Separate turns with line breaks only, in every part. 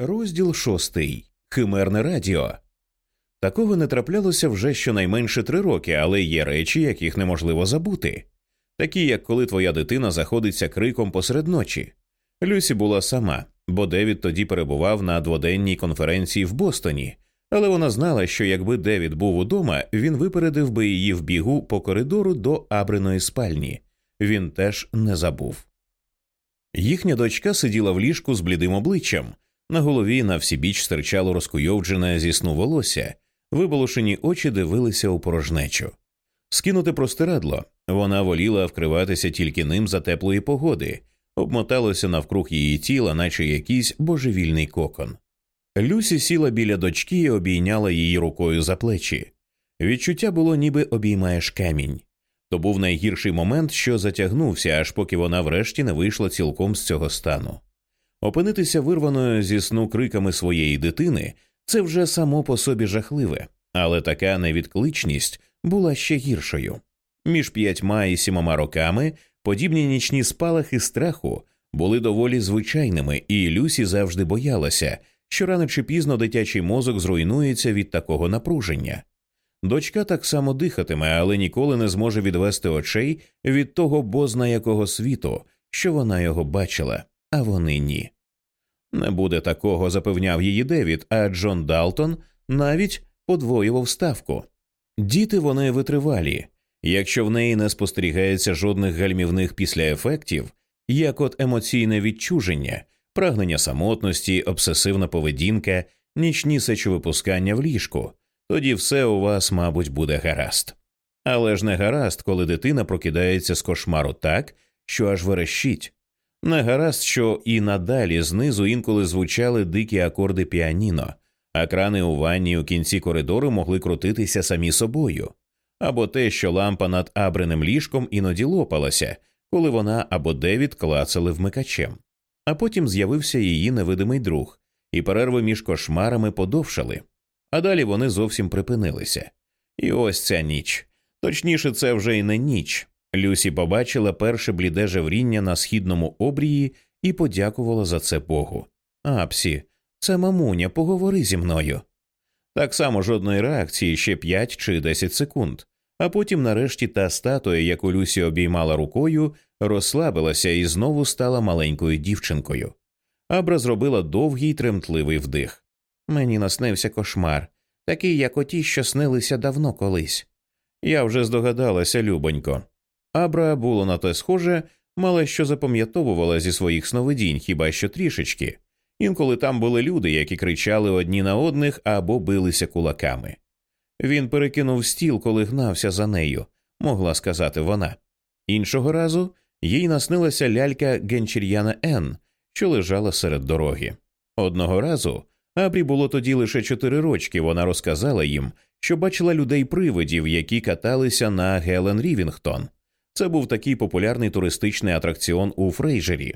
Розділ шостий Химерне радіо. Такого не траплялося вже щонайменше три роки, але є речі, яких неможливо забути. Такі, як коли твоя дитина заходиться криком посеред ночі. Люсі була сама, бо Девід тоді перебував на дводенній конференції в Бостоні, але вона знала, що якби Девід був удома, він випередив би її в бігу по коридору до Абриної спальні. Він теж не забув. Їхня дочка сиділа в ліжку з блідим обличчям. На голові на всібіч стирчало розкуйовджене зі сну волосся, виболошені очі дивилися у порожнечу. Скинути простирадло, вона воліла вкриватися тільки ним за теплої погоди, обмоталося навкруг її тіла, наче якийсь божевільний кокон. Люсі сіла біля дочки і обійняла її рукою за плечі. Відчуття було, ніби обіймаєш камінь. То був найгірший момент, що затягнувся, аж поки вона врешті не вийшла цілком з цього стану. Опинитися вирваною зі сну криками своєї дитини це вже само по собі жахливе, але така невідкличність була ще гіршою. Між п'ятьма і сімома роками подібні нічні спалахи страху були доволі звичайними, і Люсі завжди боялася, що рано чи пізно дитячий мозок зруйнується від такого напруження. Дочка так само дихатиме, але ніколи не зможе відвести очей від того бозна якого світу, що вона його бачила, а вони ні. Не буде такого, запевняв її Девід, а Джон Далтон навіть подвоював ставку. Діти вони витривалі, якщо в неї не спостерігається жодних гальмівних післяефектів, як от емоційне відчуження, прагнення самотності, обсесивна поведінка, нічні сечовипускання в ліжку, тоді все у вас, мабуть, буде гаразд. Але ж не гаразд, коли дитина прокидається з кошмару так, що аж верещить. Не гаразд, що і надалі знизу інколи звучали дикі акорди піаніно, а крани у ванні у кінці коридору могли крутитися самі собою, або те, що лампа над абреним ліжком іноді лопалася, коли вона або Девід клацали вмикачем. А потім з'явився її невидимий друг, і перерви між кошмарами подовшали, а далі вони зовсім припинилися. І ось ця ніч. Точніше, це вже й не ніч. Люсі побачила перше бліде жевріння на східному обрії і подякувала за це Богу. Апсі, це мамуня, поговори зі мною. Так само жодної реакції ще п'ять чи десять секунд, а потім, нарешті, та статуя, яку Люсі обіймала рукою, розслабилася і знову стала маленькою дівчинкою. Абра зробила довгий тремтливий вдих. Мені наснився кошмар, такий, як оті, що снилися давно колись. Я вже здогадалася, любонько. Абра було на те схоже, мало що запам'ятовувала зі своїх сновидінь, хіба що трішечки. Інколи там були люди, які кричали одні на одних або билися кулаками. Він перекинув стіл, коли гнався за нею, могла сказати вона. Іншого разу їй наснилася лялька Генчір'яна Н, що лежала серед дороги. Одного разу Абрі було тоді лише чотири рочки. Вона розказала їм, що бачила людей привидів, які каталися на Гелен Рівінгтон. Це був такий популярний туристичний атракціон у Фрейжері.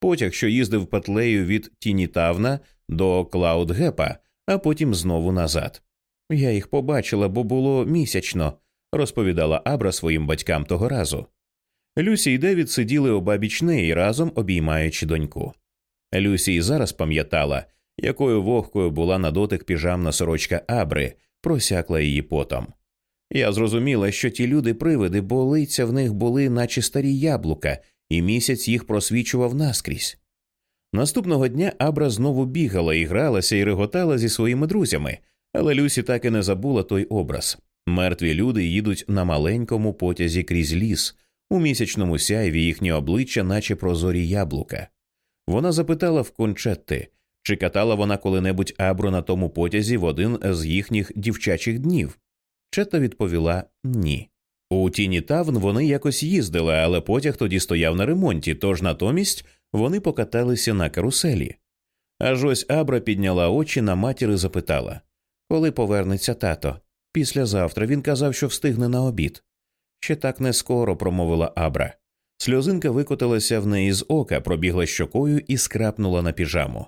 Потяг, що їздив петлею від Тінітавна до Клаудгепа, а потім знову назад. Я їх побачила, бо було місячно, розповідала Абра своїм батькам того разу. Люсі і Девід сиділи обабіч неї разом обіймаючи доньку. Люсі і зараз пам'ятала, якою вогкою була на дотик піжамна сорочка Абри, просякла її потом. Я зрозуміла, що ті люди привиди, бо лиця в них були, наче старі яблука, і місяць їх просвічував наскрізь. Наступного дня Абра знову бігала і гралася і реготала зі своїми друзями, але Люсі так і не забула той образ. Мертві люди їдуть на маленькому потязі крізь ліс, у місячному сяйві їхні обличчя, наче прозорі яблука. Вона запитала в кончетти, чи катала вона коли-небудь Абру на тому потязі в один з їхніх дівчачих днів. Чета відповіла ні. У Тіні Тавн вони якось їздили, але потяг тоді стояв на ремонті, тож натомість вони покаталися на каруселі. Аж ось Абра підняла очі на матір і запитала Коли повернеться тато? Післязавтра він казав, що встигне на обід. Ще так не скоро, промовила Абра. Сльозинка викотилася в неї з ока, пробігла щокою і скрапнула на піжаму.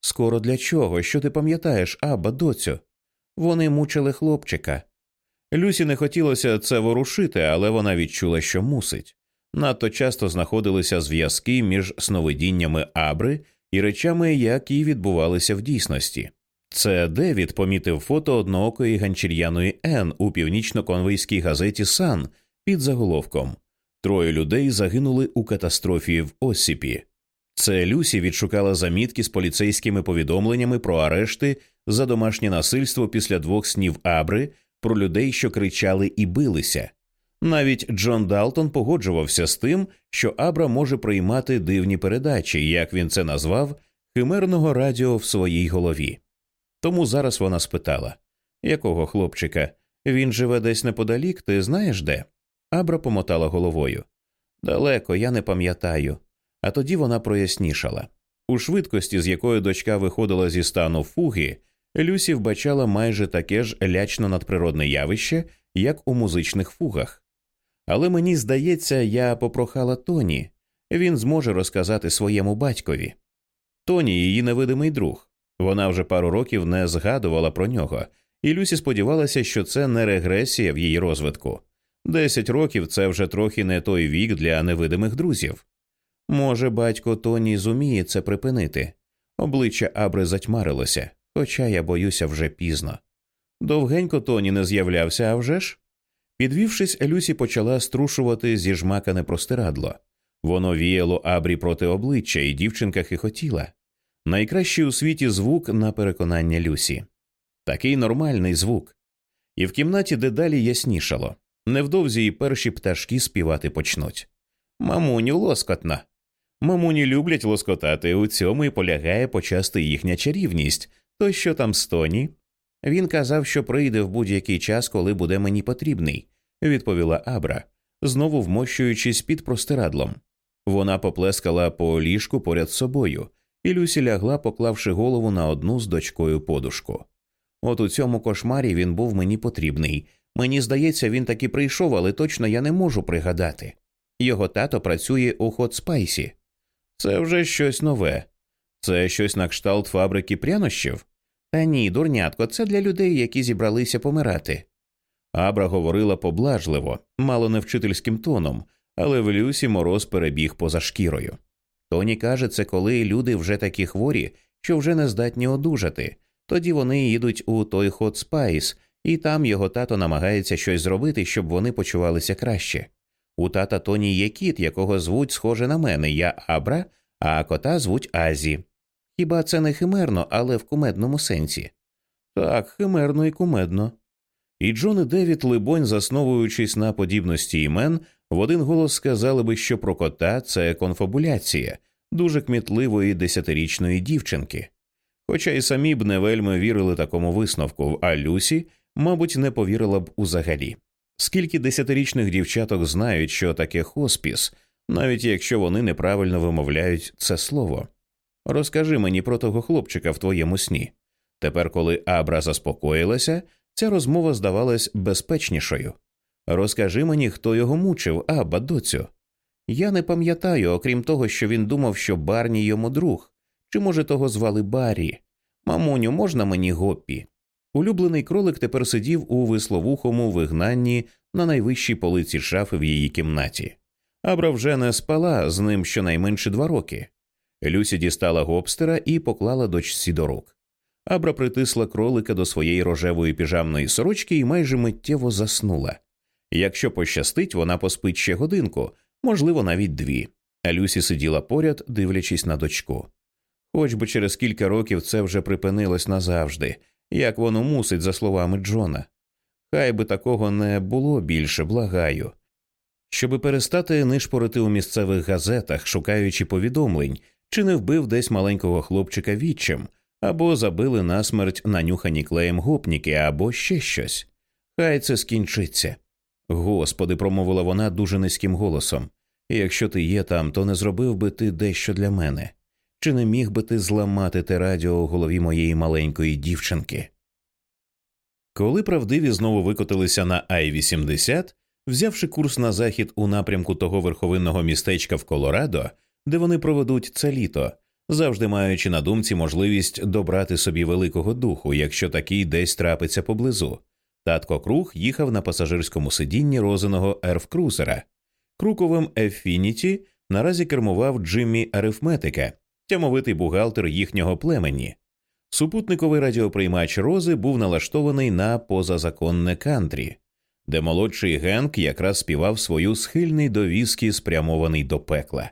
Скоро для чого? Що ти пам'ятаєш, Аба, доцю? Вони мучили хлопчика. Люсі не хотілося це ворушити, але вона відчула, що мусить. Надто часто знаходилися зв'язки між сновидіннями Абри і речами, які відбувалися в дійсності. Це Девід помітив фото одноокої ганчір'яної Н у північно-конвейській газеті Сан під заголовком Троє людей загинули у катастрофі в Осіпі. Це Люсі відшукала замітки з поліцейськими повідомленнями про арешти за домашнє насильство після двох снів Абри про людей, що кричали і билися. Навіть Джон Далтон погоджувався з тим, що Абра може приймати дивні передачі, як він це назвав, химерного радіо в своїй голові. Тому зараз вона спитала якого хлопчика? Він живе десь неподалік, ти знаєш де? Абра помотала головою. Далеко, я не пам'ятаю. А тоді вона прояснішала. У швидкості, з якою дочка виходила зі стану фуги, Люсі вбачала майже таке ж лячно надприродне явище, як у музичних фугах. Але мені здається, я попрохала Тоні, він зможе розказати своєму батькові. Тоні, її невидимий друг. Вона вже пару років не згадувала про нього, і Люсі сподівалася, що це не регресія в її розвитку. Десять років це вже трохи не той вік для невидимих друзів. Може, батько Тоні зуміє це припинити. Обличчя Абри затьмарилося, хоча я боюся вже пізно. Довгенько Тоні не з'являвся, а вже ж? Підвівшись, Люсі почала струшувати зіжмакане простирадло. Воно віяло Абрі проти обличчя, і дівчинка хихотіла. Найкращий у світі звук на переконання Люсі. Такий нормальний звук. І в кімнаті дедалі яснішало. Невдовзі і перші пташки співати почнуть. Мамуню лоскотна. Мамуні люблять лоскотати, у цьому і полягає почасти їхня чарівність. То що там стоні? Він казав, що прийде в будь-який час, коли буде мені потрібний, відповіла Абра, знову вмощуючись під простирадлом. Вона поплескала по ліжку поряд з собою, і Люсі лягла, поклавши голову на одну з дочкою подушку. От у цьому кошмарі він був мені потрібний. Мені здається, він таки прийшов, але точно я не можу пригадати. Його тато працює у Hot Spice і. Це вже щось нове. Це щось на кшталт фабрики прянощів? Та ні, дурнятко, це для людей, які зібралися помирати. Абра говорила поблажливо, мало не вчительським тоном, але в Люсі мороз перебіг поза шкірою. Тоні каже, це коли люди вже такі хворі, що вже не здатні одужати. Тоді вони їдуть у той hot spice, і там його тато намагається щось зробити, щоб вони почувалися краще. У тата Тоні є кіт, якого звуть схоже на мене, я Абра, а кота звуть Азі. Хіба це не химерно, але в кумедному сенсі? Так, химерно і кумедно. І Джон і Девід, либонь, засновуючись на подібності імен, в один голос сказали би, що про кота це конфабуляція дуже кмітливої десятирічної дівчинки. Хоча й самі б не вельми вірили такому висновку, а Люсі, мабуть, не повірила б узагалі. Скільки десятирічних дівчаток знають, що таке хоспіс, навіть якщо вони неправильно вимовляють це слово. Розкажи мені про того хлопчика в твоєму сні. Тепер, коли Абра заспокоїлася, ця розмова здавалась безпечнішою. Розкажи мені, хто його мучив, Абба, доцю. Я не пам'ятаю, окрім того, що він думав, що Барні йому друг, чи, може, того звали Баррі. Мамуню, можна мені гоппі? Улюблений кролик тепер сидів у висловухому вигнанні на найвищій полиці шафи в її кімнаті. Абра вже не спала з ним щонайменше два роки. Люсі дістала гобстера і поклала дочці до рук. Абра притисла кролика до своєї рожевої піжамної сорочки і майже миттєво заснула. Якщо пощастить, вона поспить ще годинку, можливо, навіть дві. А Люсі сиділа поряд, дивлячись на дочку. Хоч би через кілька років це вже припинилось назавжди, як воно мусить, за словами Джона. Хай би такого не було більше, благаю. Щоби перестати нишпорити у місцевих газетах, шукаючи повідомлень, чи не вбив десь маленького хлопчика відчим, або забили насмерть нанюхані клеєм гопніки, або ще щось. Хай це скінчиться. Господи, промовила вона дуже низьким голосом. Якщо ти є там, то не зробив би ти дещо для мене. Чи не міг би ти зламати те радіо у голові моєї маленької дівчинки? Коли правдиві знову викотилися на Ай 80 взявши курс на захід у напрямку того верховинного містечка в Колорадо, де вони проведуть це літо, завжди маючи на думці можливість добрати собі великого духу, якщо такий десь трапиться поблизу. Татко Круг їхав на пасажирському сидінні розиного ерфкрузера. Круковим Ефініті наразі кермував Джиммі Арифметика, тямовитий бухгалтер їхнього племені. Супутниковий радіоприймач Рози був налаштований на позазаконне кантрі, де молодший Генк якраз співав свою схильний до віскі, спрямований до пекла.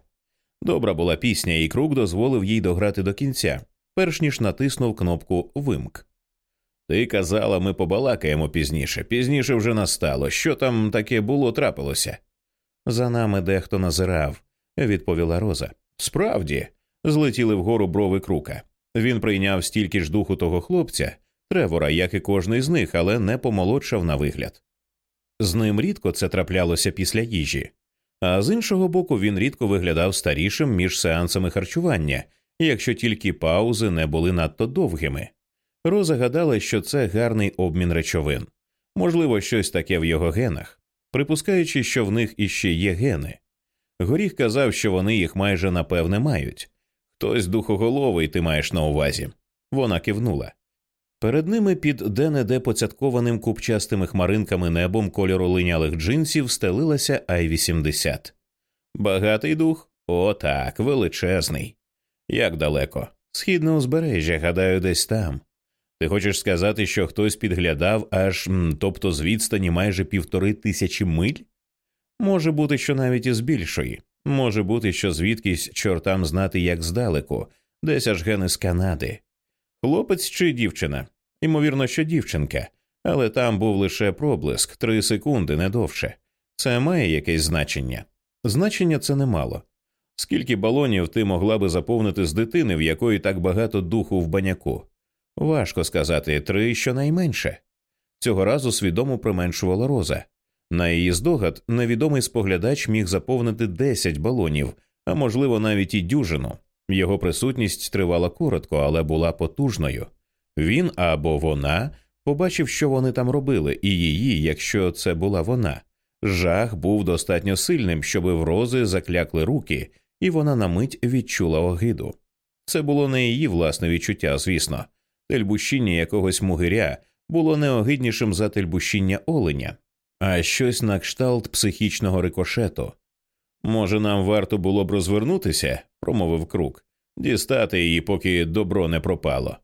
Добра була пісня, і круг дозволив їй дограти до кінця, перш ніж натиснув кнопку Вимк. Ти казала, ми побалакаємо пізніше. Пізніше вже настало. Що там таке було трапилося? За нами дехто назирав, відповіла Роза. Справді, злетіли вгору брови крука. Він прийняв стільки ж духу того хлопця, Тревора, як і кожний з них, але не помолодшав на вигляд. З ним рідко це траплялося після їжі, а з іншого боку, він рідко виглядав старішим між сеансами харчування, якщо тільки паузи не були надто довгими. Роза гадала, що це гарний обмін речовин, можливо, щось таке в його генах, припускаючи, що в них іще є гени. Горіх казав, що вони їх майже напевне мають. Хтось духоголовий ти маєш на увазі. Вона кивнула. Перед ними під де-не-де поцяткованим купчастими хмаринками небом кольору линялих джинсів стелилася Ай 80 Багатий дух? О, так, величезний. Як далеко? Східне узбережжя, гадаю, десь там. Ти хочеш сказати, що хтось підглядав аж тобто з відстані майже півтори тисячі миль? Може бути, що навіть із більшої, може бути, що звідкись чортам знати як здалеку, десь аж ген із Канади. Хлопець чи дівчина? Ймовірно, що дівчинка, але там був лише проблиск три секунди, не довше. Це має якесь значення. Значення це немало. Скільки балонів ти могла би заповнити з дитини, в якої так багато духу в баняку? Важко сказати три щонайменше. Цього разу свідомо применшувала роза. На її здогад, невідомий споглядач міг заповнити десять балонів, а можливо навіть і дюжину. Його присутність тривала коротко, але була потужною. Він або вона побачив, що вони там робили, і її, якщо це була вона. Жах був достатньо сильним, щоби в рози заклякли руки, і вона на мить відчула огиду. Це було не її власне відчуття, звісно. Тельбущіння якогось мугиря було неогиднішим за тельбущіння оленя, а щось на кшталт психічного рикошету. Може, нам варто було б розвернутися, промовив крук, дістати її, поки добро не пропало.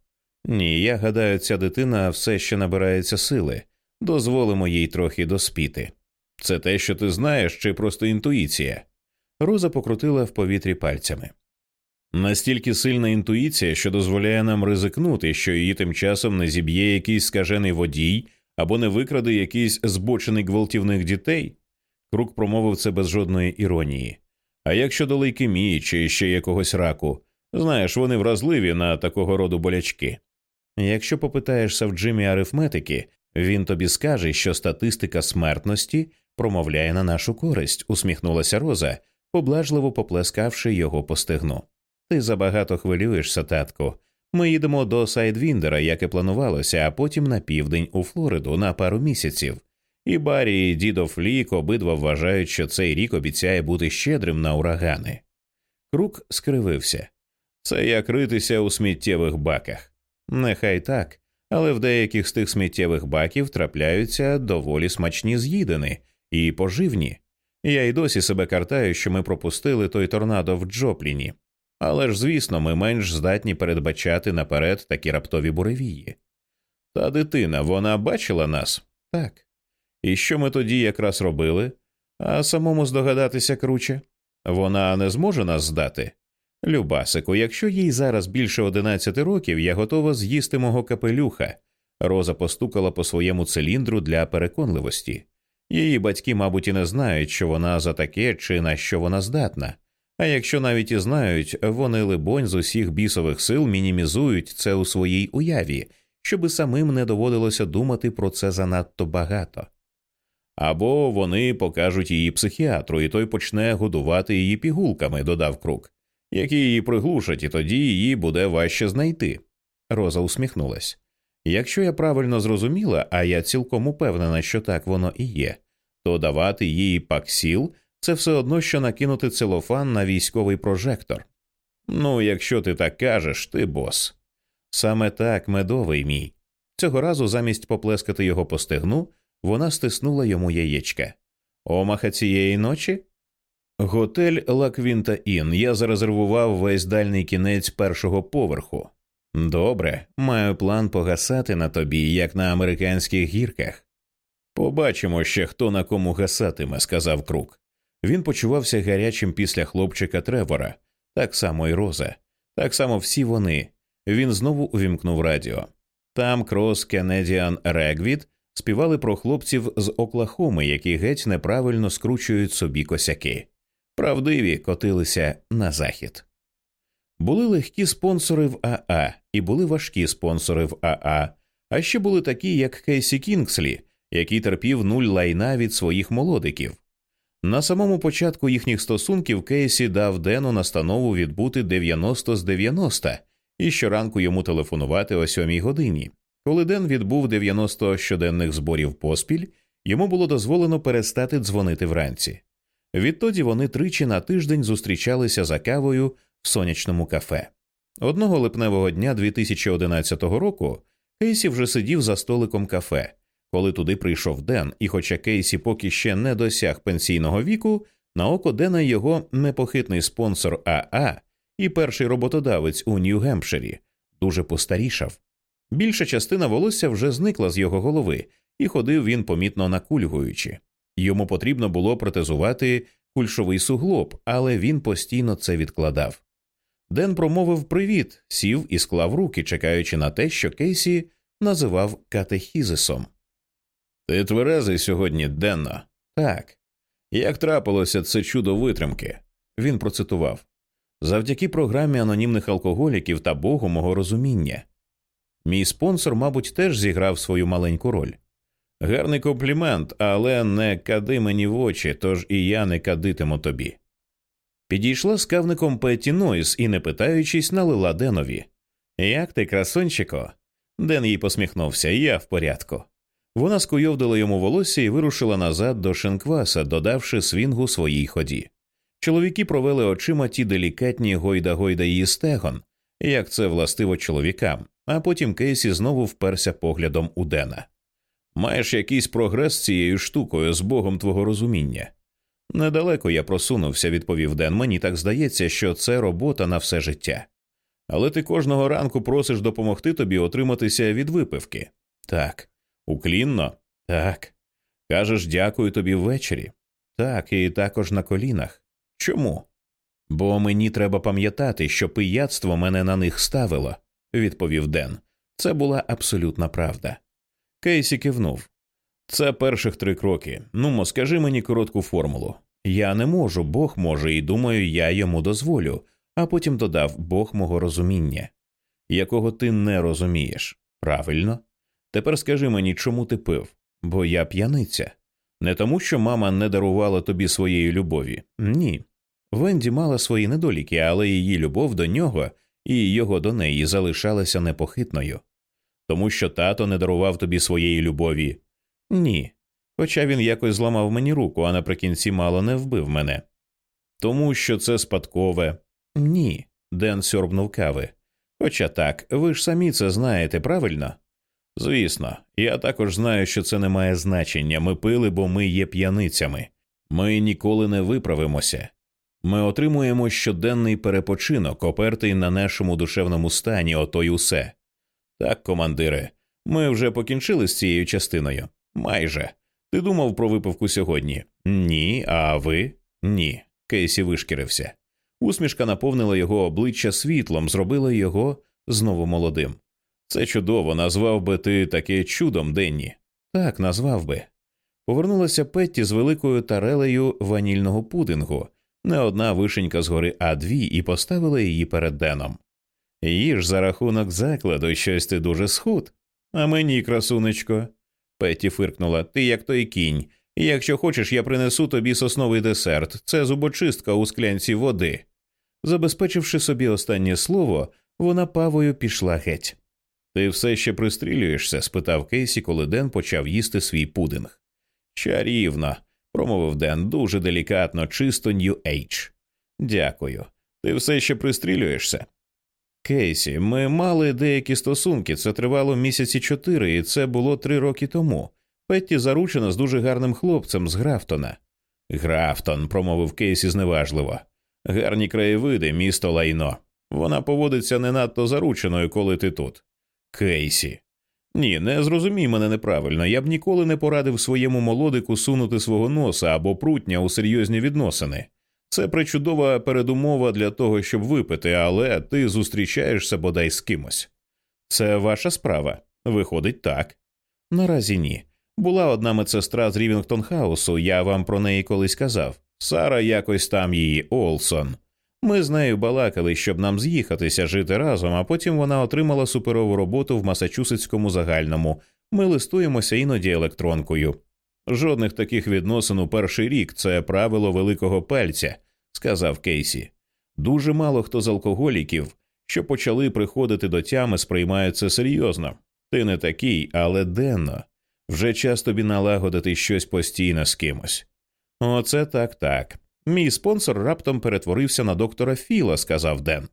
Ні, я гадаю, ця дитина все ще набирається сили, дозволимо їй трохи доспіти. Це те, що ти знаєш, чи просто інтуїція. Роза покрутила в повітрі пальцями. Настільки сильна інтуїція, що дозволяє нам ризикнути, що її тим часом не зіб'є якийсь скажений водій або не викраде якийсь збочений гвалтівних дітей. Крук промовив це без жодної іронії. А як щодо лейкемії чи ще якогось раку, знаєш, вони вразливі на такого роду болячки. Якщо попитаєшся в Джимі арифметики, він тобі скаже, що статистика смертності промовляє на нашу користь, усміхнулася Роза, поблажливо поплескавши його по стегну. Ти забагато хвилюєшся, татку. Ми їдемо до Сайдвіндера, як і планувалося, а потім на південь у Флориду на пару місяців. І Барі і дідо Флік обидва вважають, що цей рік обіцяє бути щедрим на урагани. Крук скривився це як ритися у сміттєвих баках. Нехай так, але в деяких з тих сміттєвих баків трапляються доволі смачні з'їдини і поживні. Я й досі себе картаю, що ми пропустили той торнадо в Джопліні, але ж, звісно, ми менш здатні передбачати наперед такі раптові буревії. Та дитина, вона бачила нас? Так. І що ми тоді якраз робили? А самому здогадатися круче? Вона не зможе нас здати? Любасику, якщо їй зараз більше одинадцяти років, я готова з'їсти мого капелюха. Роза постукала по своєму циліндру для переконливості. Її батьки, мабуть, і не знають, що вона за таке чи на що вона здатна. А якщо навіть і знають, вони, либонь, з усіх бісових сил мінімізують це у своїй уяві, щоби самим не доводилося думати про це занадто багато. Або вони покажуть її психіатру, і той почне годувати її пігулками, додав крук, які її приглушать, і тоді її буде важче знайти. Роза усміхнулась. Якщо я правильно зрозуміла, а я цілком упевнена, що так воно і є, то давати їй паксіл це все одно, що накинути целофан на військовий прожектор. Ну, якщо ти так кажеш, ти бос. Саме так, медовий мій. Цього разу замість поплескати його по стегну, вона стиснула йому яєчка. Омаха цієї ночі? Готель Лаквінта Ін. Я зарезервував весь дальний кінець першого поверху. Добре, маю план погасати на тобі, як на американських гірках. Побачимо ще, хто на кому гасатиме, сказав Крук. Він почувався гарячим після хлопчика Тревора, так само і Роза, так само всі вони. Він знову увімкнув радіо. Там Крос Кенедіан Регвід співали про хлопців з Оклахоми, які геть неправильно скручують собі косяки. Правдиві котилися на захід. Були легкі спонсори в Аа, і були важкі спонсори в Аа, а ще були такі, як Кейсі Кінгслі, який терпів нуль лайна від своїх молодиків. На самому початку їхніх стосунків Кейсі дав Дену настанову відбути 90 з 90 і щоранку йому телефонувати о сьомій годині. Коли Ден відбув 90 щоденних зборів поспіль, йому було дозволено перестати дзвонити вранці. Відтоді вони тричі на тиждень зустрічалися за кавою в сонячному кафе. Одного липневого дня 2011 року Кейсі вже сидів за столиком кафе, коли туди прийшов Ден, і, хоча Кейсі поки ще не досяг пенсійного віку, на око Дена його непохитний спонсор Аа і перший роботодавець у Нью-Гемпширі дуже постарішав. Більша частина волосся вже зникла з його голови, і ходив він помітно накульгуючи. Йому потрібно було протезувати кульшовий суглоб, але він постійно це відкладав. Ден промовив привіт, сів і склав руки, чекаючи на те, що Кейсі називав катехізисом. Ти тверезий сьогодні, Денно?» Так. Як трапилося це чудо витримки? Він процитував завдяки програмі анонімних алкоголіків та Богу мого розуміння. Мій спонсор, мабуть, теж зіграв свою маленьку роль. Гарний комплімент, але не кади мені в очі, тож і я не кадитиму тобі. Підійшла з кавником Петті Нойс і, не питаючись, налила Денові. Як ти, красончико? Ден їй посміхнувся, я в порядку. Вона скуйовдила йому волосся і вирушила назад до шинкваса, додавши свінгу своїй ході. Чоловіки провели очима ті делікатні гойда гойда її стегон, як це властиво чоловікам, а потім Кейсі знову вперся поглядом у Дена. Маєш якийсь прогрес цією штукою з богом твого розуміння? Недалеко я просунувся, відповів Ден. Мені так здається, що це робота на все життя. Але ти кожного ранку просиш допомогти тобі отриматися від випивки. Так. Уклінно? Так. Кажеш, дякую тобі ввечері. Так, і також на колінах. Чому? Бо мені треба пам'ятати, що пияцтво мене на них ставило, відповів Ден. Це була абсолютна правда. Кейсі кивнув. Це перших три кроки. Нумо, скажи мені коротку формулу. Я не можу, Бог може, і думаю, я йому дозволю, а потім додав Бог мого розуміння, якого ти не розумієш. Правильно? Тепер скажи мені, чому ти пив? Бо я п'яниця. Не тому, що мама не дарувала тобі своєї любові. Ні. Венді мала свої недоліки, але її любов до нього і його до неї залишалася непохитною. Тому що тато не дарував тобі своєї любові. Ні. Хоча він якось зламав мені руку, а наприкінці мало не вбив мене. Тому що це спадкове. Ні. Ден сьорбнув кави. Хоча так, ви ж самі це знаєте, правильно? Звісно, я також знаю, що це не має значення. Ми пили, бо ми є п'яницями. Ми ніколи не виправимося. Ми отримуємо щоденний перепочинок, опертий на нашому душевному стані, ото й усе. Так, командире, ми вже покінчили з цією частиною. Майже. Ти думав про випивку сьогодні? Ні, а ви? Ні. Кейсі вишкірився. Усмішка наповнила його обличчя світлом, зробила його знову молодим. Це чудово, назвав би ти таке чудом денні. Так, назвав би. Повернулася Петті з великою тарелею ванільного пудингу, не одна вишенька згори, а дві, і поставила її перед Деном. Їж за рахунок закладу щось ти дуже схуд. А мені, красунечко. Петті фиркнула, ти як той кінь. Якщо хочеш, я принесу тобі сосновий десерт, це зубочистка у склянці води. Забезпечивши собі останнє слово, вона павою пішла геть. Ти все ще пристрілюєшся? спитав Кейсі, коли Ден почав їсти свій пудинг. Чарівно, промовив Ден, дуже делікатно, чисто Нью Ейдж. Дякую. Ти все ще пристрілюєшся? Кейсі, ми мали деякі стосунки. Це тривало місяці чотири, і це було три роки тому. Петті заручена з дуже гарним хлопцем з Графтона. Графтон, промовив Кейсі зневажливо. Гарні краєвиди, місто лайно. Вона поводиться не надто зарученою, коли ти тут. Кейсі. Ні, не зрозумій мене неправильно. Я б ніколи не порадив своєму молодику сунути свого носа або прутня у серйозні відносини. Це причудова передумова для того, щоб випити, але ти зустрічаєшся бодай з кимось. Це ваша справа. Виходить так. Наразі ні. Була одна медсестра з Рівінгтон Хаусу, я вам про неї колись казав. Сара якось там її Олсон. Ми з нею балакали, щоб нам з'їхатися жити разом, а потім вона отримала суперову роботу в Масачусетському загальному. Ми листуємося іноді електронкою. Жодних таких відносин у перший рік це правило великого пальця, сказав Кейсі. Дуже мало хто з алкоголіків, що почали приходити до тями, сприймають це серйозно. Ти не такий, але денно. Вже час тобі налагодити щось постійно з кимось. Оце так так. Мій спонсор раптом перетворився на доктора Філа, сказав Ден.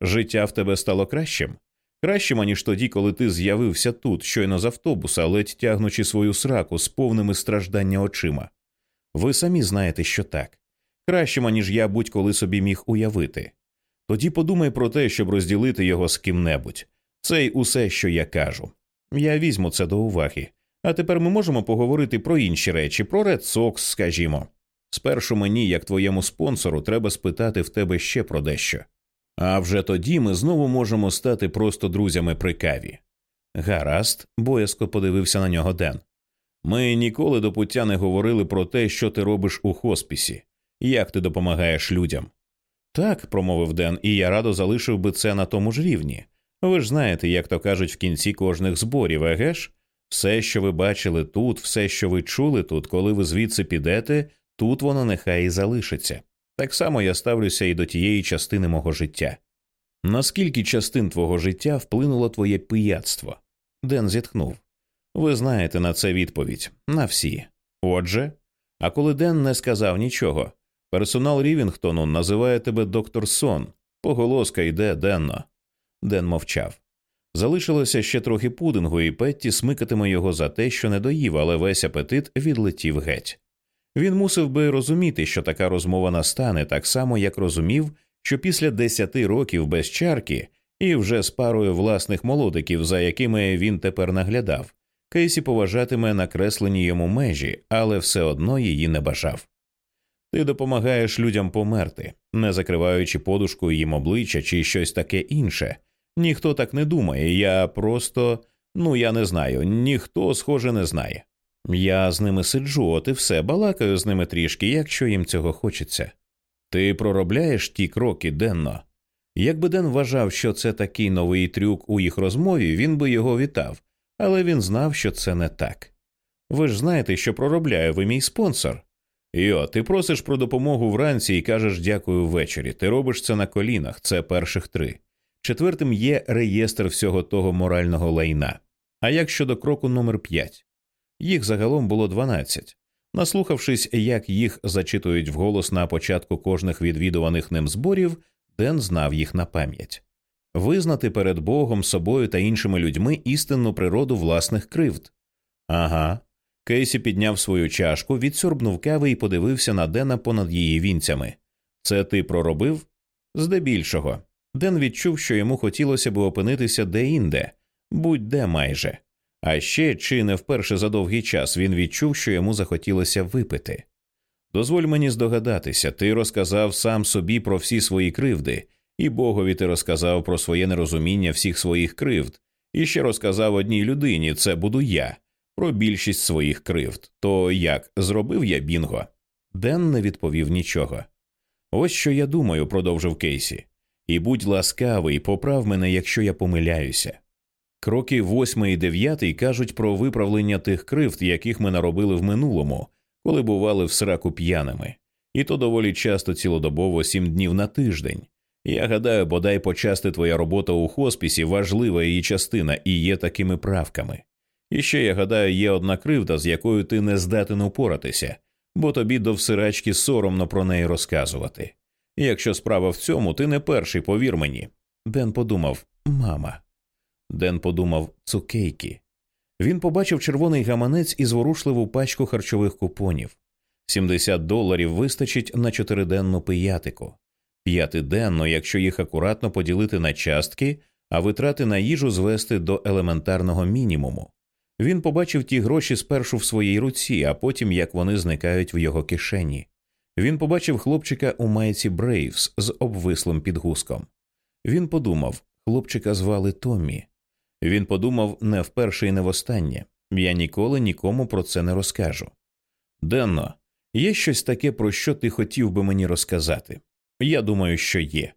Життя в тебе стало кращим. Кращим, аніж тоді, коли ти з'явився тут, щойно з автобуса, ледь тягнучи свою сраку з повними страждання очима. Ви самі знаєте, що так. Кращим, аніж я будь-коли собі міг уявити. Тоді подумай про те, щоб розділити його з ким-небудь. Це й усе, що я кажу. Я візьму це до уваги. А тепер ми можемо поговорити про інші речі, про Red Sox, скажімо. Спершу мені, як твоєму спонсору, треба спитати в тебе ще про дещо. А вже тоді ми знову можемо стати просто друзями при каві. Гаразд, боязко подивився на нього Ден. Ми ніколи до пуття не говорили про те, що ти робиш у хоспісі, як ти допомагаєш людям. Так, промовив Ден, і я радо залишив би це на тому ж рівні. Ви ж знаєте, як то кажуть в кінці кожних зборів, еге ж? Все, що ви бачили тут, все, що ви чули тут, коли ви звідси підете, тут воно нехай і залишиться. Так само я ставлюся і до тієї частини мого життя. Наскільки частин твого життя вплинуло твоє пияцтво? Ден зітхнув. Ви знаєте на це відповідь на всі. Отже, а коли Ден не сказав нічого, персонал Рівінгтону називає тебе доктор Сон, поголоска йде денно. Ден мовчав. Залишилося ще трохи пудингу, і Петті смикатиме його за те, що не доїв, але весь апетит відлетів геть. Він мусив би розуміти, що така розмова настане так само, як розумів, що після десяти років без чарки і вже з парою власних молодиків, за якими він тепер наглядав, Кейсі поважатиме накреслені йому межі, але все одно її не бажав. Ти допомагаєш людям померти, не закриваючи подушкою їм обличчя чи щось таке інше. Ніхто так не думає. Я просто, ну я не знаю, ніхто, схоже, не знає. Я з ними сиджу, от і все балакаю з ними трішки, якщо їм цього хочеться. Ти проробляєш ті кроки денно. Якби Ден вважав, що це такий новий трюк у їх розмові, він би його вітав, але він знав, що це не так. Ви ж знаєте, що проробляю, ви мій спонсор. Йо, ти просиш про допомогу вранці і кажеш дякую ввечері. Ти робиш це на колінах, це перших три. Четвертим є реєстр всього того морального лайна. А як щодо кроку номер п'ять? Їх загалом було дванадцять. Наслухавшись, як їх зачитують вголос на початку кожних відвідуваних ним зборів, Ден знав їх на пам'ять визнати перед Богом, собою та іншими людьми істинну природу власних кривд. Ага. Кейсі підняв свою чашку, відсорбнув кави і подивився на Дена понад її вінцями. Це ти проробив? Здебільшого. Ден відчув, що йому хотілося б опинитися де-інде, будь-де майже. А ще чи не вперше за довгий час він відчув, що йому захотілося випити. Дозволь мені здогадатися, ти розказав сам собі про всі свої кривди, і Богові ти розказав про своє нерозуміння всіх своїх кривд, і ще розказав одній людині це буду я, про більшість своїх кривд. То як зробив я бінго? Ден не відповів нічого. Ось що я думаю, продовжив Кейсі. І будь ласкавий, поправ мене, якщо я помиляюся. Кроки восьмий і дев'ятий кажуть про виправлення тих кривд, яких ми наробили в минулому, коли бували в сраку п'яними, і то доволі часто цілодобово сім днів на тиждень. Я гадаю, бодай почасти твоя робота у хоспісі важлива її частина і є такими правками. І ще я гадаю, є одна кривда, з якою ти не здатен упоратися, бо тобі до всирачки соромно про неї розказувати. Якщо справа в цьому, ти не перший, повір мені. Ден подумав мама. Ден подумав цукейки. Він побачив червоний гаманець і зворушливу пачку харчових купонів. 70 доларів вистачить на чотириденну пиятику, п'ятиденно, якщо їх акуратно поділити на частки, а витрати на їжу звести до елементарного мінімуму. Він побачив ті гроші спершу в своїй руці, а потім як вони зникають в його кишені. Він побачив хлопчика у майці Брейвс з обвислим підгузком. Він подумав хлопчика звали Томмі. Він подумав не вперше і не востаннє я ніколи нікому про це не розкажу. Денно, є щось таке, про що ти хотів би мені розказати? Я думаю, що є.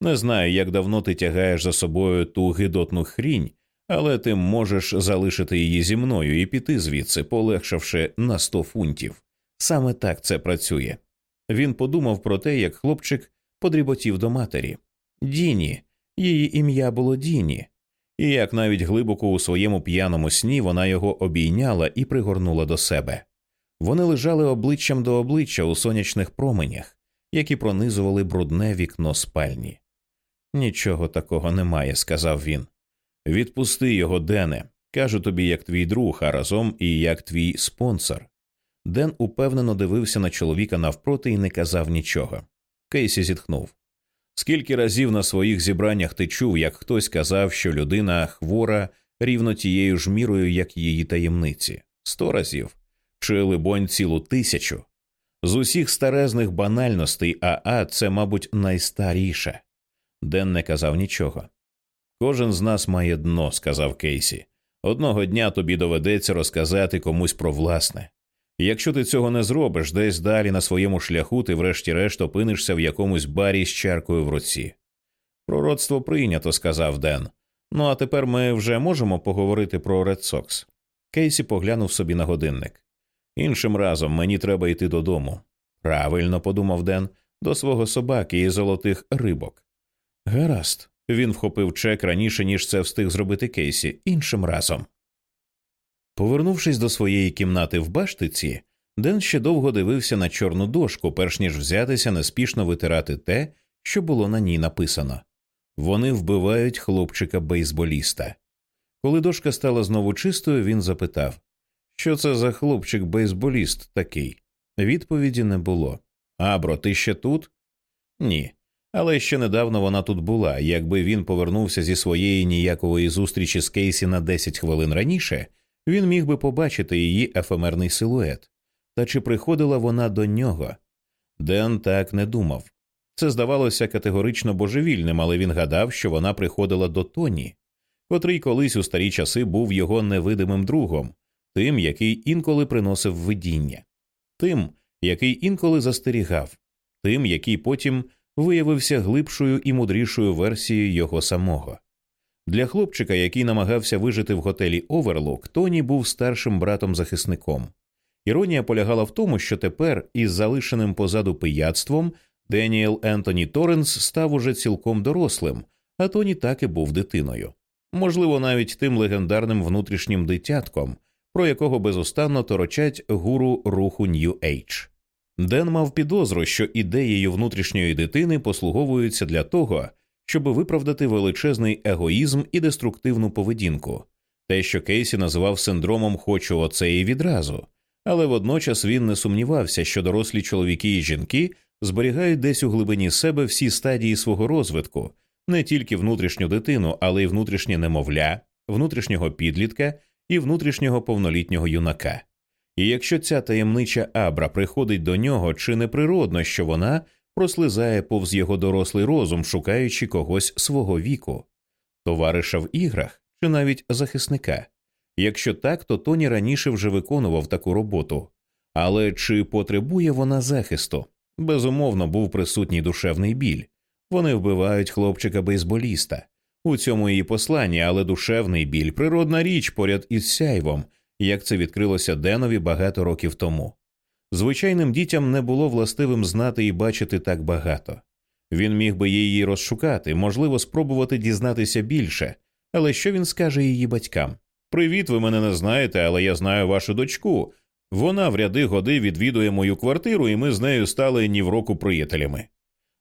Не знаю, як давно ти тягаєш за собою ту гидотну хрінь, але ти можеш залишити її зі мною і піти звідси, полегшавши на сто фунтів. Саме так це працює. Він подумав про те, як хлопчик подріботів до матері. Діні, її ім'я було Діні, і як навіть глибоко у своєму п'яному сні вона його обійняла і пригорнула до себе. Вони лежали обличчям до обличчя у сонячних променях, які пронизували брудне вікно спальні. Нічого такого немає, сказав він. Відпусти його, Дене. Кажу тобі, як твій друг, а разом і як твій спонсор. Ден упевнено дивився на чоловіка навпроти і не казав нічого. Кейсі зітхнув. Скільки разів на своїх зібраннях ти чув, як хтось казав, що людина хвора рівно тією ж мірою, як її таємниці? Сто разів чи, либонь, цілу тисячу. З усіх старезних банальностей Аа це, мабуть, найстаріше. Ден не казав нічого. Кожен з нас має дно, сказав Кейсі. Одного дня тобі доведеться розказати комусь про власне. Якщо ти цього не зробиш, десь далі на своєму шляху ти врешті-решт опинишся в якомусь барі з чаркою в руці. Пророцтво прийнято, сказав Ден. Ну а тепер ми вже можемо поговорити про Ред Сокс. Кейсі поглянув собі на годинник. Іншим разом мені треба йти додому. Правильно, подумав Ден, до свого собаки і золотих рибок. Гаразд, він вхопив чек раніше, ніж це встиг зробити Кейсі, іншим разом. Повернувшись до своєї кімнати в баштиці, Ден ще довго дивився на чорну дошку, перш ніж взятися неспішно витирати те, що було на ній написано. Вони вбивають хлопчика бейсболіста. Коли дошка стала знову чистою, він запитав що це за хлопчик бейсболіст такий? Відповіді не було. Абро, ти ще тут? Ні. Але ще недавно вона тут була. Якби він повернувся зі своєї ніякової зустрічі з Кейсі на 10 хвилин раніше, він міг би побачити її ефемерний силует. Та чи приходила вона до нього? Ден так не думав. Це здавалося категорично божевільним, але він гадав, що вона приходила до Тоні, котрий колись у старі часи був його невидимим другом, тим, який інколи приносив видіння, тим, який інколи застерігав, тим, який потім виявився глибшою і мудрішою версією його самого. Для хлопчика, який намагався вижити в готелі Оверлок, Тоні був старшим братом захисником. Іронія полягала в тому, що тепер із залишеним позаду пияцтвом Деніел Ентоні Торренс став уже цілком дорослим, а Тоні так і був дитиною. Можливо, навіть тим легендарним внутрішнім дитятком, про якого безустанно торочать гуру руху New Age. Ден мав підозру, що ідеєю внутрішньої дитини послуговуються для того, щоб виправдати величезний егоїзм і деструктивну поведінку, те, що Кейсі називав синдромом хочу оце і відразу, але водночас він не сумнівався, що дорослі чоловіки і жінки зберігають десь у глибині себе всі стадії свого розвитку, не тільки внутрішню дитину, але й внутрішнє немовля, внутрішнього підлітка і внутрішнього повнолітнього юнака. І якщо ця таємнича абра приходить до нього, чи не природно, що вона прослизає повз його дорослий розум, шукаючи когось свого віку, товариша в іграх чи навіть захисника. Якщо так, то Тоні раніше вже виконував таку роботу. Але чи потребує вона захисту? Безумовно, був присутній душевний біль. Вони вбивають хлопчика бейсболіста, у цьому її посланні, але душевний біль природна річ поряд із сяйвом, як це відкрилося Денові багато років тому. Звичайним дітям не було властивим знати і бачити так багато. Він міг би її розшукати, можливо, спробувати дізнатися більше, але що він скаже її батькам? Привіт, ви мене не знаєте, але я знаю вашу дочку. Вона в ряди годи відвідує мою квартиру, і ми з нею стали ні в року приятелями.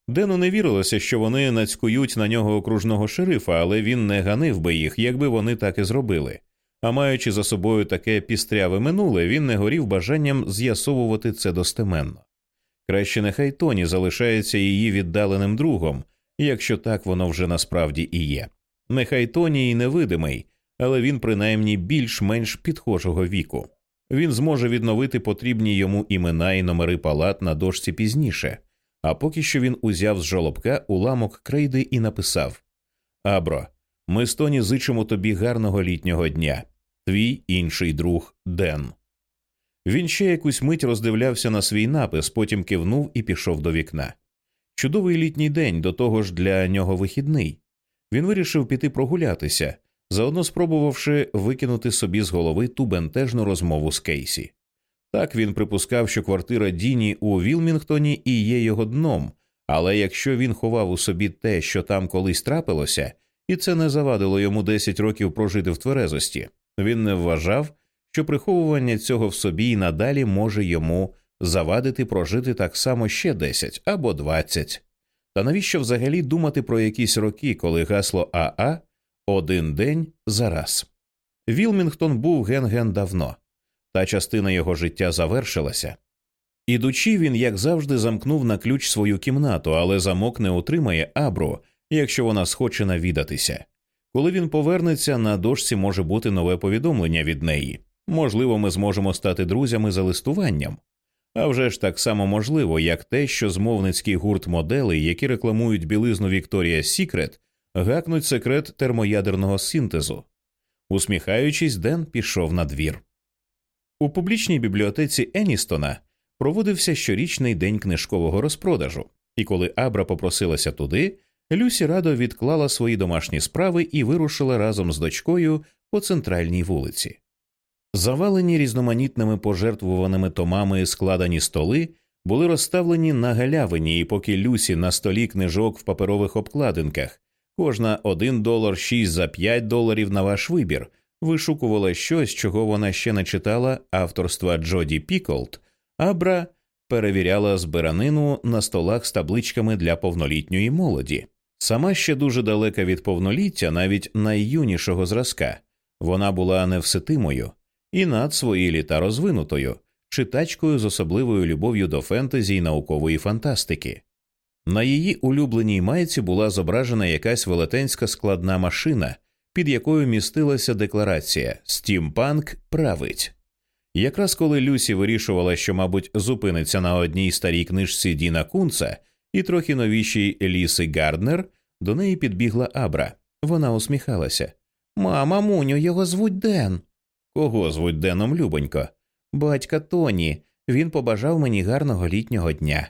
Дену не вірилося, що вони нацькують на нього окружного шерифа, але він не ганив би їх, якби вони так і зробили. А маючи за собою таке пістряве минуле, він не горів бажанням з'ясовувати це достеменно. Краще нехай Тоні залишається її віддаленим другом, якщо так воно вже насправді і є. Нехай Тоні і невидимий, але він принаймні більш-менш підхожого віку. Він зможе відновити потрібні йому імена і номери палат на дошці пізніше, а поки що він узяв з жолобка уламок крейди і написав Абро, ми з Тоні зичимо тобі гарного літнього дня, твій інший друг Ден. Він ще якусь мить роздивлявся на свій напис, потім кивнув і пішов до вікна. Чудовий літній день, до того ж для нього вихідний. Він вирішив піти прогулятися, заодно спробувавши викинути собі з голови ту бентежну розмову з Кейсі. Так він припускав, що квартира Діні у Вілмінгтоні і є його дном, але якщо він ховав у собі те, що там колись трапилося, і це не завадило йому 10 років прожити в тверезості, він не вважав, що приховування цього в собі і надалі може йому завадити прожити так само ще 10 або 20. Та навіщо взагалі думати про якісь роки, коли гасло Аа один день за раз? Вілмінгтон був ген-ген давно, та частина його життя завершилася. Ідучи, він, як завжди, замкнув на ключ свою кімнату, але замок не утримає Абру, якщо вона схоче навідатися. Коли він повернеться, на дошці може бути нове повідомлення від неї. Можливо, ми зможемо стати друзями за листуванням. А вже ж так само можливо, як те, що змовницький гурт моделей, які рекламують білизну Вікторія Сікрет, гакнуть секрет термоядерного синтезу. Усміхаючись, Ден пішов на двір. У публічній бібліотеці Еністона проводився щорічний день книжкового розпродажу, і коли Абра попросилася туди, Люсі радо відклала свої домашні справи і вирушила разом з дочкою по центральній вулиці. Завалені різноманітними пожертвуваними томами складені столи були розставлені на галявині, і поки Люсі на столі книжок в паперових обкладинках, кожна один долар шість за п'ять доларів на ваш вибір, вишукувала щось, чого вона ще не читала авторства Джоді Піколт, Абра перевіряла збиранину на столах з табличками для повнолітньої молоді. Сама ще дуже далека від повноліття, навіть найюнішого зразка, вона була невситимою і над свої літа розвинутою, читачкою з особливою любов'ю до фентезі й наукової фантастики. На її улюбленій майці була зображена якась велетенська складна машина, під якою містилася декларація Стімпанк править. Якраз коли Люсі вирішувала, що, мабуть, зупиниться на одній старій книжці Діна Кунца і трохи новішій Ліси Гарднер, до неї підбігла Абра. Вона усміхалася. Мама, муню, його звуть Ден. Кого звуть Деном Любонько? Батька Тоні. Він побажав мені гарного літнього дня.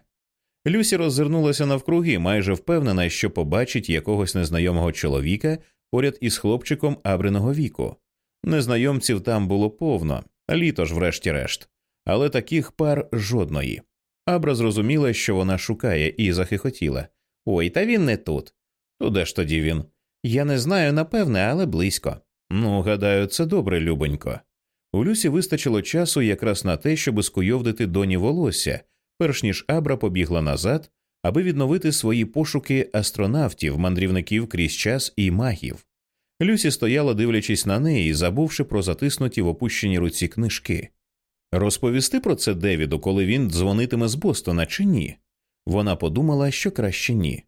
Люсі роззирнулася навкруги, майже впевнена, що побачить якогось незнайомого чоловіка поряд із хлопчиком абриного віку. Незнайомців там було повно, літо ж, врешті-решт, але таких пар жодної. Абра зрозуміла, що вона шукає, і захихотіла. Ой, та він не тут. То де ж тоді він? Я не знаю, напевне, але близько. Ну, гадаю, це добре, любонько. У Люсі вистачило часу якраз на те, щоб скуйовдити доні волосся, перш ніж Абра побігла назад, аби відновити свої пошуки астронавтів, мандрівників крізь час і магів. Люсі стояла, дивлячись на неї, забувши про затиснуті в опущеній руці книжки. Розповісти про це Девіду, коли він дзвонитиме з Бостона, чи ні? Вона подумала, що краще ні.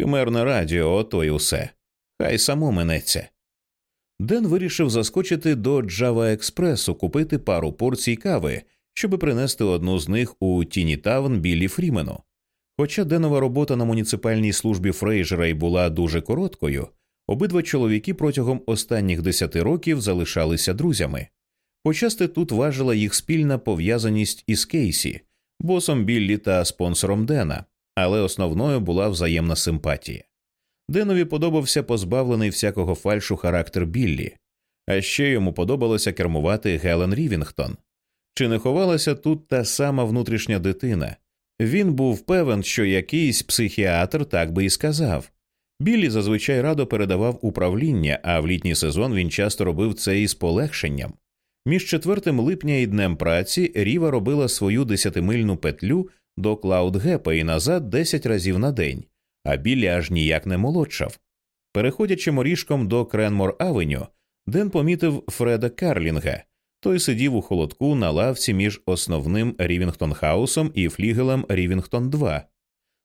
Химерне радіо, ото й усе. Хай само минеться. Ден вирішив заскочити до Джава Експресу, купити пару порцій кави, щоб принести одну з них у Тінітаун Біллі Фрімену. Хоча Денова робота на муніципальній службі Фрейжера й була дуже короткою, обидва чоловіки протягом останніх десяти років залишалися друзями. Почасти тут важила їх спільна пов'язаність із Кейсі, босом Біллі та спонсором Дена, але основною була взаємна симпатія. Денові подобався позбавлений всякого фальшу характер Біллі, а ще йому подобалося кермувати Гелен Рівінгтон. Чи не ховалася тут та сама внутрішня дитина? Він був певен, що якийсь психіатр так би і сказав. Біллі зазвичай радо передавав управління, а в літній сезон він часто робив це із полегшенням. Між 4 липня і днем праці Ріва робила свою десятимильну петлю до Клаудгепа і назад 10 разів на день, а Біллі аж ніяк не молодшав. Переходячи моріжком до Кренмор Авеню, Ден помітив Фреда Карлінга. Той сидів у холодку на лавці між основним Рівінгтон Хаусом і флігелем Рівінгтон 2.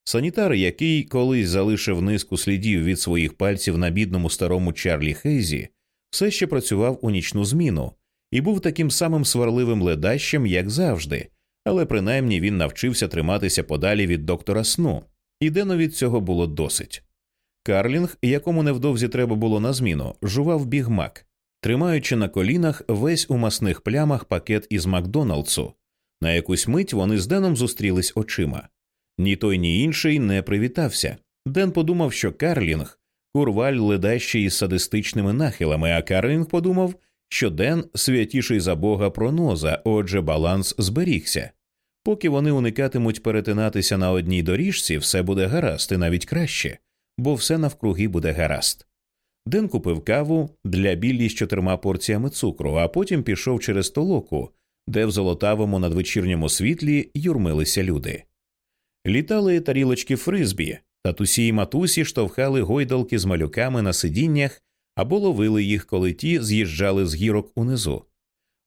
Санітар, який колись залишив низку слідів від своїх пальців на бідному старому Чарлі Хейзі, все ще працював у нічну зміну і був таким самим сварливим ледащем, як завжди, але принаймні він навчився триматися подалі від доктора сну, і Дену від цього було досить. Карлінг, якому невдовзі треба було на зміну, жував бігмак, тримаючи на колінах весь у масних плямах пакет із Макдоналдсу. На якусь мить вони з Деном зустрілись очима. Ні той, ні інший не привітався. Ден подумав, що Карлінг курваль ледащий із садистичними нахилами, а Карлінг подумав, що Ден святіший за Бога проноза, отже, баланс зберігся. Поки вони уникатимуть перетинатися на одній доріжці, все буде гаразд і навіть краще, бо все навкруги буде гаразд. Ден купив каву для білі з чотирма порціями цукру, а потім пішов через толоку, де в золотавому надвечірньому світлі юрмилися люди. Літали тарілочки фризбі, татусі й матусі штовхали гойдалки з малюками на сидіннях або ловили їх, коли ті з'їжджали з гірок унизу.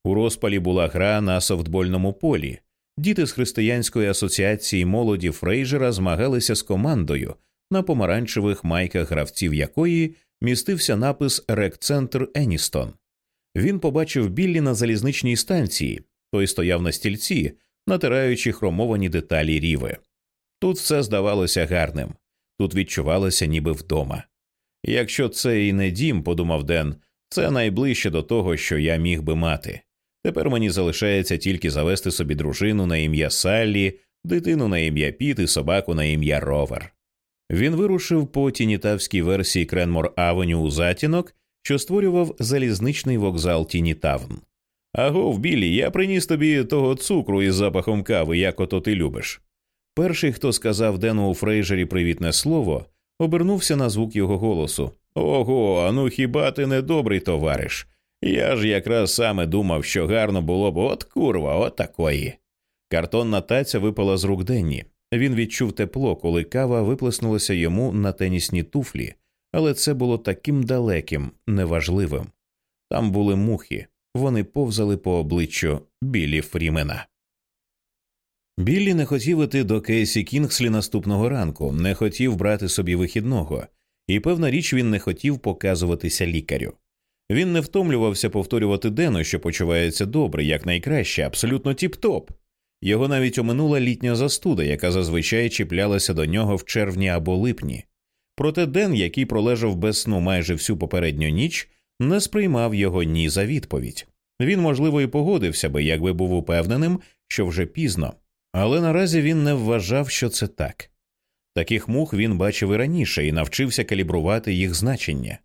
У розпалі була гра на софтбольному полі. Діти з християнської асоціації молоді Фрейжера змагалися з командою, на помаранчевих майках гравців якої містився напис Рекцентр Еністон. Він побачив Біллі на залізничній станції, той стояв на стільці, натираючи хромовані деталі ріви. Тут все здавалося гарним, тут відчувалося ніби вдома. Якщо це і не дім, подумав Ден, це найближче до того, що я міг би мати. Тепер мені залишається тільки завести собі дружину на ім'я Саллі, дитину на ім'я Піт і собаку на ім'я Ровер. Він вирушив по тінітавській версії Кренмор Авеню у затінок, що створював залізничний вокзал Тінітавн. Агов, Білі, я приніс тобі того цукру із запахом кави, як ото ти любиш. Перший, хто сказав Дену у Фрейжері привітне слово, обернувся на звук його голосу. Ого, ну хіба ти не добрий товариш? Я ж якраз саме думав, що гарно було б от курва, от такої. Картонна таця випала з рук Денні. Він відчув тепло, коли кава виплеснулася йому на тенісні туфлі, але це було таким далеким, неважливим. Там були мухи, вони повзали по обличчю білі Фрімена. Біллі не хотів іти до Кейсі Кінгслі наступного ранку, не хотів брати собі вихідного, і певна річ він не хотів показуватися лікарю. Він не втомлювався повторювати Дену, що почувається добре, як найкраще, абсолютно тіп-топ. Його навіть оминула літня застуда, яка зазвичай чіплялася до нього в червні або липні. Проте Ден, який пролежав без сну майже всю попередню ніч, не сприймав його ні за відповідь. Він, можливо, і погодився би, якби був упевненим, що вже пізно, але наразі він не вважав, що це так. Таких мух він бачив і раніше і навчився калібрувати їх значення.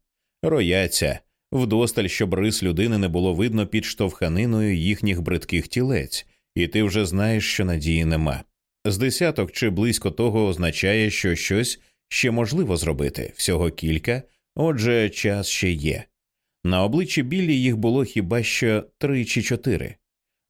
Рояться, вдосталь, щоб рис людини не було видно під штовханиною їхніх бридких тілець, і ти вже знаєш, що надії нема. З десяток чи близько того означає, що щось ще можливо зробити, всього кілька, отже, час ще є. На обличчі Біллі їх було хіба що три чи чотири.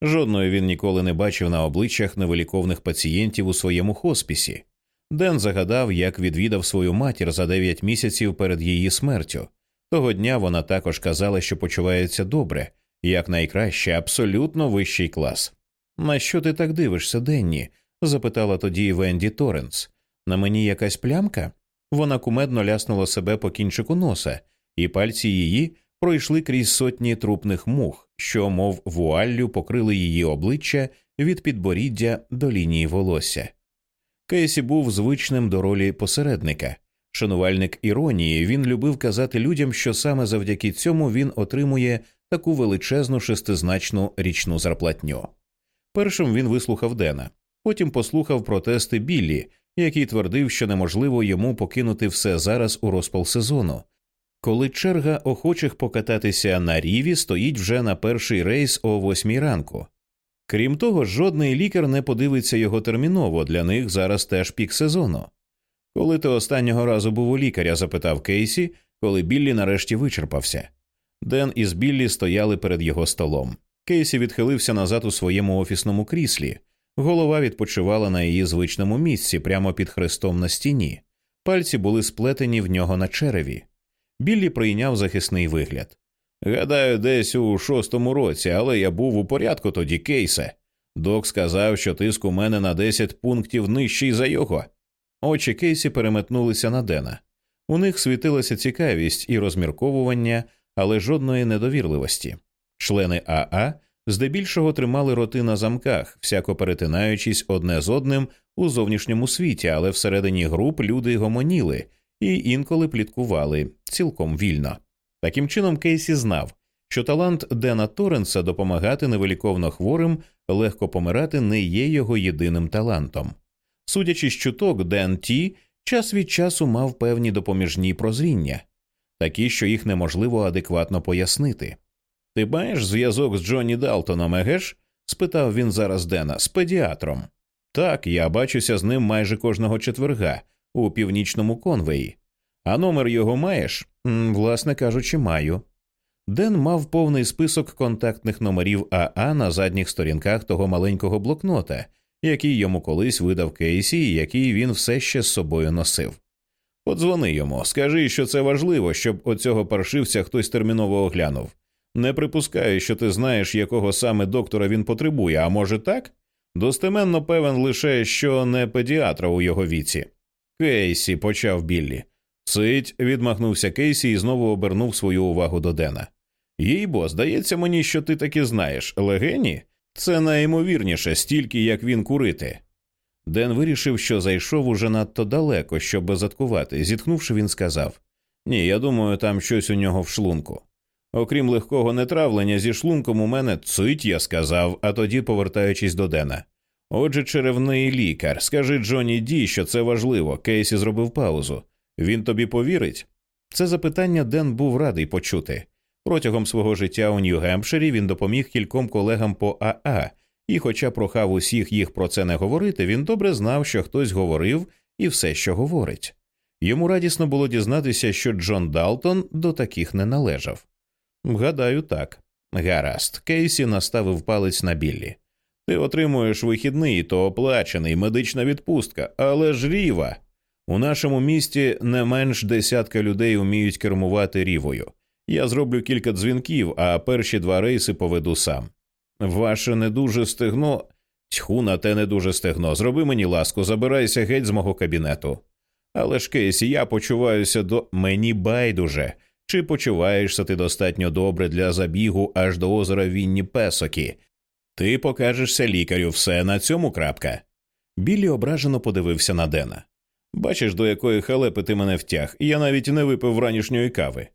Жодної він ніколи не бачив на обличчях невиліковних пацієнтів у своєму хоспісі. Ден загадав, як відвідав свою матір за дев'ять місяців перед її смертю. Того дня вона також казала, що почувається добре, як найкраще, абсолютно вищий клас. На що ти так дивишся, Денні? запитала тоді Венді Торренс. На мені якась плямка? Вона кумедно ляснула себе по кінчику носа, і пальці її пройшли крізь сотні трупних мух, що, мов вуаллю, покрили її обличчя від підборіддя до лінії волосся. Кейсі був звичним до ролі посередника. Шанувальник іронії, він любив казати людям, що саме завдяки цьому він отримує таку величезну шестизначну річну зарплатню. Першим він вислухав Дена, потім послухав протести Біллі, який твердив, що неможливо йому покинути все зараз у розпал сезону, коли черга охочих покататися на ріві стоїть вже на перший рейс о восьмій ранку. Крім того, жодний лікар не подивиться його терміново, для них зараз теж пік сезону. Коли ти останнього разу був у лікаря? запитав Кейсі, коли Біллі нарешті вичерпався. Ден із Біллі стояли перед його столом. Кейсі відхилився назад у своєму офісному кріслі, голова відпочивала на її звичному місці прямо під хрестом на стіні, пальці були сплетені в нього на череві. Біллі прийняв захисний вигляд. Гадаю, десь у шостому році, але я був у порядку тоді, Кейсе. Док сказав, що тиск у мене на 10 пунктів нижчий за його. Очі Кейсі переметнулися на Дена. У них світилася цікавість і розмірковування, але жодної недовірливості. Члени Аа здебільшого тримали роти на замках, всяко перетинаючись одне з одним у зовнішньому світі, але всередині груп люди гомоніли і інколи пліткували цілком вільно. Таким чином, Кейсі знав, що талант Дена Торренса допомагати невиліковно хворим легко помирати не є його єдиним талантом. Судячи з чуток, Ден Ті час від часу мав певні допоміжні прозріння, такі, що їх неможливо адекватно пояснити. Ти маєш зв'язок з Джонні Далтоном, егеш? спитав він зараз Дена, з педіатром. Так, я бачуся з ним майже кожного четверга у північному конвеї. А номер його маєш? Власне кажучи, маю. Ден мав повний список контактних номерів Аа на задніх сторінках того маленького блокнота, який йому колись видав Кейсі, і який він все ще з собою носив. Подзвони йому, скажи, що це важливо, щоб оцього паршивця хтось терміново оглянув. Не припускаю, що ти знаєш, якого саме доктора він потребує, а може так? Достеменно певен лише, що не педіатра у його віці. Кейсі, почав Біллі. Цить, відмахнувся Кейсі і знову обернув свою увагу до Дена. Їй бо, здається мені, що ти таки знаєш, легені це найімовірніше, стільки як він курити. Ден вирішив, що зайшов уже надто далеко, щоб заткувати. Зітхнувши, він сказав Ні, я думаю, там щось у нього в шлунку. Окрім легкого нетравлення зі шлунком у мене цить, я сказав, а тоді повертаючись до Дена. Отже, черевний лікар, скажи Джоні Ді, що це важливо. Кейсі зробив паузу. Він тобі повірить? Це запитання Ден був радий почути. Протягом свого життя у Нью-Гемпширі він допоміг кільком колегам по Аа, і, хоча прохав усіх їх про це не говорити, він добре знав, що хтось говорив і все, що говорить. Йому радісно було дізнатися, що Джон Далтон до таких не належав. Гадаю, так. Гаразд, Кейсі наставив палець на біллі. Ти отримуєш вихідний, то оплачений, медична відпустка, але ж ріва. У нашому місті не менш десятка людей вміють кермувати рівою. Я зроблю кілька дзвінків, а перші два рейси поведу сам. Ваше не дуже стегно. Тьху на те не дуже стегно. Зроби мені ласку, забирайся геть з мого кабінету. Але ж Кейсі, я почуваюся до мені байдуже. Чи почуваєшся ти достатньо добре для забігу аж до озера Вінні Песокі? Ти покажешся лікарю, все на цьому крапка. Біллі ображено подивився на Дена. Бачиш, до якої халепи ти мене втяг, і я навіть не випив вранішньої кави.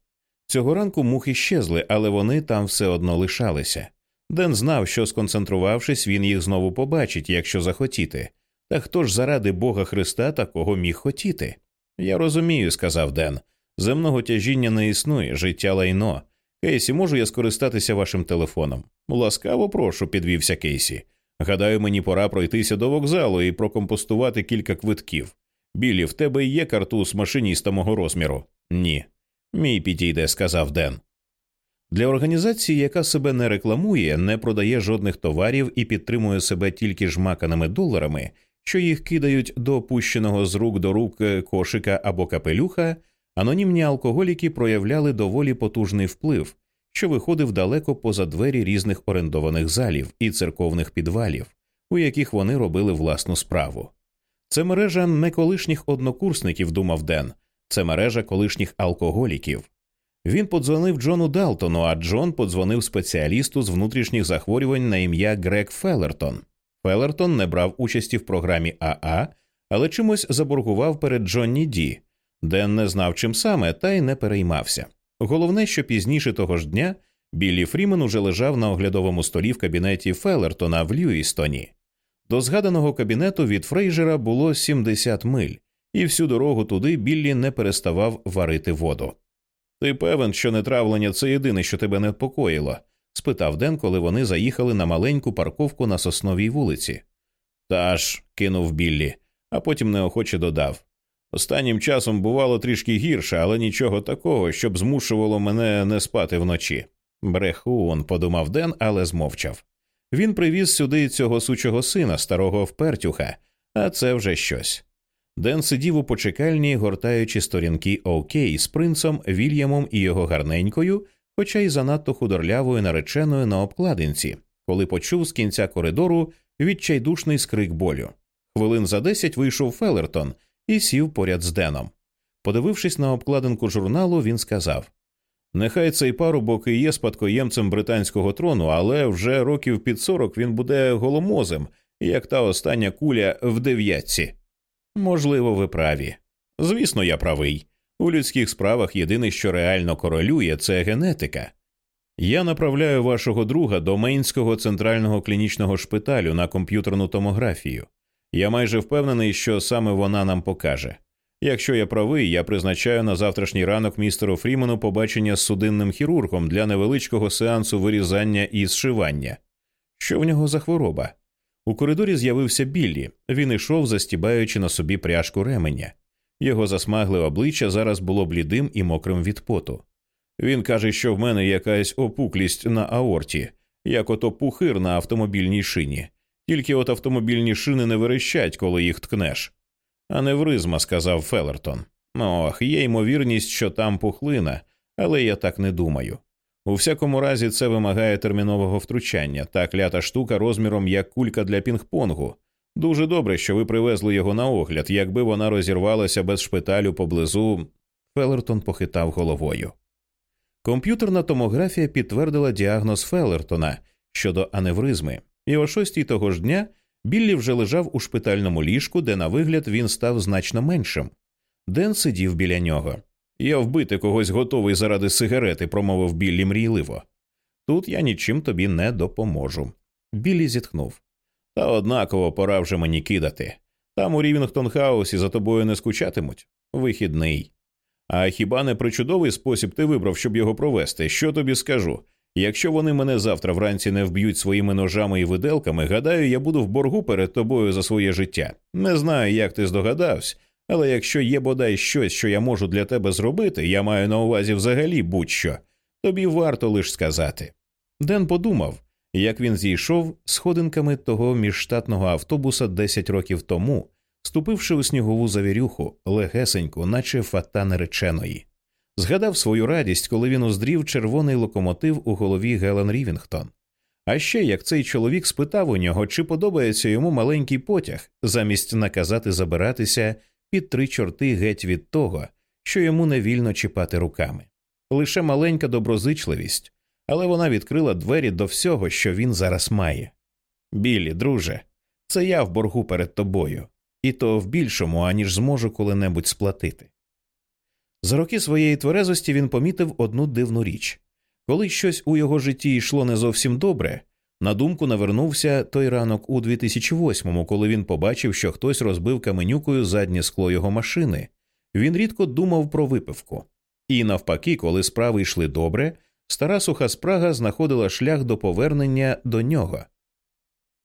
Цього ранку мухи щезли, але вони там все одно лишалися. Ден знав, що, сконцентрувавшись, він їх знову побачить, якщо захотіти. Та хто ж заради Бога Христа такого міг хотіти? Я розумію, сказав Ден. Земного тяжіння не існує, життя лайно. Кейсі, можу я скористатися вашим телефоном? Ласкаво прошу, підвівся Кейсі. Гадаю, мені пора пройтися до вокзалу і прокомпостувати кілька квитків. Білі, в тебе є картуз машиніста мого розміру? Ні. Мій підійде, сказав Ден. Для організації, яка себе не рекламує, не продає жодних товарів і підтримує себе тільки жмаканими доларами, що їх кидають до опущеного з рук до рук кошика або капелюха, анонімні алкоголіки проявляли доволі потужний вплив, що виходив далеко поза двері різних орендованих залів і церковних підвалів, у яких вони робили власну справу. Це мережа не колишніх однокурсників, думав Ден, це мережа колишніх алкоголіків. Він подзвонив Джону Далтону, а Джон подзвонив спеціалісту з внутрішніх захворювань на ім'я Грег Феллертон. Феллертон не брав участі в програмі Аа, але чимось заборгував перед Джонні Ді. Ден не знав, чим саме, та й не переймався. Головне, що пізніше того ж дня Біллі Фрімен уже лежав на оглядовому столі в кабінеті Феллертона в Льюістоні. До згаданого кабінету від Фрейжера було 70 миль, і всю дорогу туди Біллі не переставав варити воду. Ти певен, що нетравлення це єдине, що тебе непокоїло? спитав Ден, коли вони заїхали на маленьку парковку на сосновій вулиці. Та ж, кинув Біллі, а потім неохоче додав. Останнім часом бувало трішки гірше, але нічого такого, щоб змушувало мене не спати вночі. Брехун, подумав Ден, але змовчав. Він привіз сюди цього сучого сина, старого впертюха, а це вже щось. Ден сидів у почекальні, гортаючи сторінки Окей з принцем, Вільямом і його гарненькою, хоча й занадто худорлявою нареченою на обкладинці, коли почув з кінця коридору відчайдушний скрик болю. Хвилин за десять вийшов Фелертон і сів поряд з Деном. Подивившись на обкладинку журналу, він сказав Нехай цей парубок і є спадкоємцем британського трону, але вже років під сорок він буде голомозем, як та остання куля в дев'ятці. Можливо, ви праві. Звісно, я правий. У людських справах єдине, що реально королює, це генетика. Я направляю вашого друга до Мейнського центрального клінічного шпиталю на комп'ютерну томографію. Я майже впевнений, що саме вона нам покаже. Якщо я правий, я призначаю на завтрашній ранок містеру Фрімену побачення з судинним хірургом для невеличкого сеансу вирізання і зшивання. Що в нього за хвороба? У коридорі з'явився Біллі. Він ішов, застібаючи на собі пряжку ременя. Його засмагле обличчя зараз було блідим і мокрим від поту. Він каже, що в мене якась опуклість на аорті, як ото пухир на автомобільній шині. Тільки от автомобільні шини не верещать, коли їх ткнеш. Аневризма, сказав Фелертон. Ох, є ймовірність, що там пухлина, але я так не думаю. У всякому разі, це вимагає термінового втручання, та клята штука розміром як кулька для пінг-понгу. Дуже добре, що ви привезли його на огляд, якби вона розірвалася без шпиталю поблизу. Фелертон похитав головою. Комп'ютерна томографія підтвердила діагноз Фелертона щодо аневризми, і о шостій того ж дня Біллі вже лежав у шпитальному ліжку, де на вигляд він став значно меншим. Ден сидів біля нього. Я вбити когось готовий заради сигарети, промовив Біллі мрійливо. Тут я нічим тобі не допоможу. Біллі зітхнув. Та однаково пора вже мені кидати. Там у Рівінгтон Хаусі за тобою не скучатимуть. Вихідний. А хіба не причудовий спосіб ти вибрав, щоб його провести? Що тобі скажу? Якщо вони мене завтра вранці не вб'ють своїми ножами і виделками, гадаю, я буду в боргу перед тобою за своє життя. Не знаю, як ти здогадався, але якщо є бодай щось, що я можу для тебе зробити, я маю на увазі взагалі будь-що, тобі варто лиш сказати. Ден подумав, як він зійшов сходинками того міжштатного автобуса 10 років тому, ступивши у снігову завірюху, легесеньку, наче фата нареченої. Згадав свою радість, коли він уздрів червоний локомотив у голові Гелен Рівінгтон. А ще як цей чоловік спитав у нього, чи подобається йому маленький потяг, замість наказати забиратися під три чорти геть від того, що йому не вільно чіпати руками. Лише маленька доброзичливість, але вона відкрила двері до всього, що він зараз має. Білі, друже, це я в боргу перед тобою, і то в більшому, аніж зможу коли-небудь сплатити. За роки своєї тверезості він помітив одну дивну річ коли щось у його житті йшло не зовсім добре. На думку навернувся той ранок у 2008-му, коли він побачив, що хтось розбив каменюкою заднє скло його машини. Він рідко думав про випивку. І навпаки, коли справи йшли добре, стара суха спрага знаходила шлях до повернення до нього.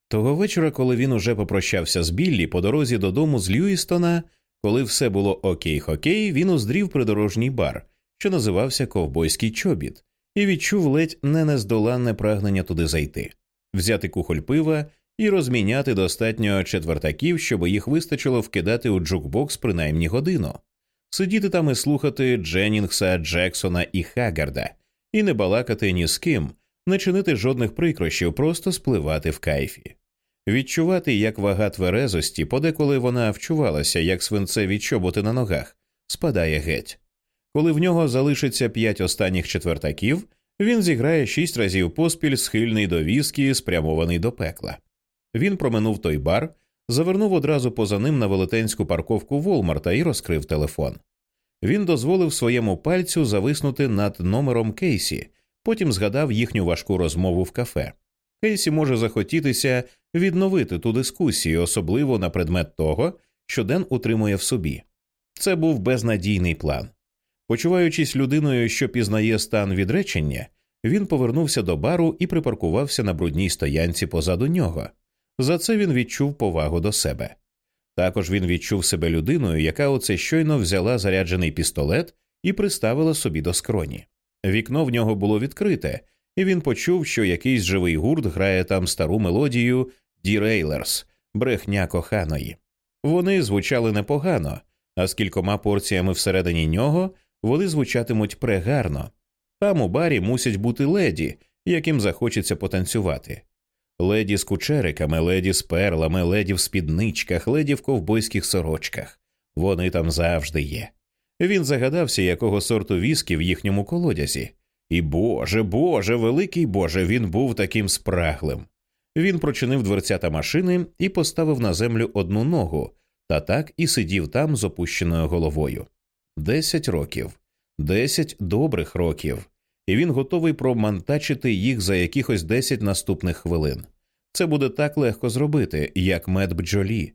Того вечора, коли він уже попрощався з Біллі по дорозі додому з Льюістона, коли все було окей хокей, він уздрів придорожній бар, що називався Ковбойський чобіт, і відчув ледь не нездоланне прагнення туди зайти, взяти кухоль пива і розміняти достатньо четвертаків, щоб їх вистачило вкидати у джукбокс принаймні годину, сидіти там і слухати Дженнінгса, Джексона і Хагарда, і не балакати ні з ким, не чинити жодних прикрощів, просто спливати в кайфі. Відчувати, як вага тверезості, подеколи вона вчувалася, як свинцеві чоботи на ногах, спадає геть. Коли в нього залишиться п'ять останніх четвертаків, він зіграє шість разів поспіль схильний до віскі, спрямований до пекла. Він проминув той бар, завернув одразу поза ним на велетенську парковку Волмарта і розкрив телефон. Він дозволив своєму пальцю зависнути над номером Кейсі, потім згадав їхню важку розмову в кафе. Кейсі може захотітися відновити ту дискусію, особливо на предмет того, що Ден утримує в собі. Це був безнадійний план. Почуваючись людиною, що пізнає стан відречення, він повернувся до бару і припаркувався на брудній стоянці позаду нього. За це він відчув повагу до себе. Також він відчув себе людиною, яка оце щойно взяла заряджений пістолет і приставила собі до скроні. Вікно в нього було відкрите, і він почув, що якийсь живий гурт грає там стару мелодію «Дірейлерс» брехня коханої. Вони звучали непогано, а з кількома порціями всередині нього вони звучатимуть прегарно. Там у барі мусять бути леді, яким захочеться потанцювати. Леді з кучериками, леді з перлами, леді в спідничках, леді в ковбойських сорочках. Вони там завжди є. Він загадався, якого сорту віскі в їхньому колодязі. І Боже, Боже, великий Боже, він був таким спраглим. Він прочинив дверцята машини і поставив на землю одну ногу, та так і сидів там з опущеною головою. Десять років, десять добрих років, і він готовий промантачити їх за якихось десять наступних хвилин. Це буде так легко зробити, як мед бджолі.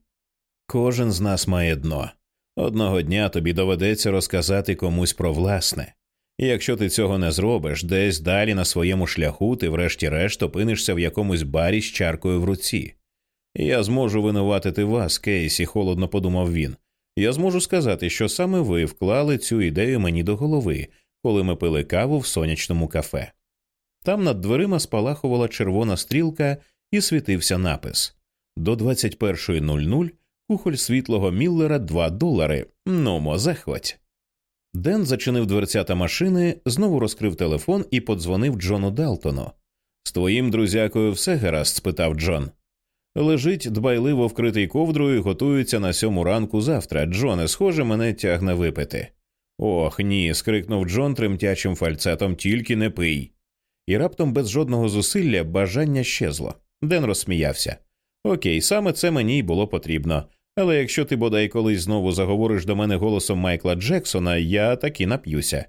Кожен з нас має дно. Одного дня тобі доведеться розказати комусь про власне. І якщо ти цього не зробиш, десь далі на своєму шляху ти врешті-решт опинишся в якомусь барі з чаркою в руці. Я зможу винуватити вас, Кейсі, холодно подумав він. Я зможу сказати, що саме ви вклали цю ідею мені до голови, коли ми пили каву в сонячному кафе. Там над дверима спалахувала червона стрілка і світився напис до 21.00 кухоль світлого Міллера 2 долари. Нумо, захвать. Ден зачинив дверцята машини, знову розкрив телефон і подзвонив Джону Далтону. З твоїм друзякою все гаразд? спитав Джон. Лежить дбайливо вкритий ковдрою і готується на сьому ранку завтра. Джоне, схоже, мене тягне випити. Ох, ні. скрикнув Джон тремтячим фальцетом, тільки не пий. І раптом без жодного зусилля бажання щезло. Ден розсміявся. Окей, саме це мені й було потрібно. Але якщо ти бодай колись знову заговориш до мене голосом Майкла Джексона, я таки нап'юся.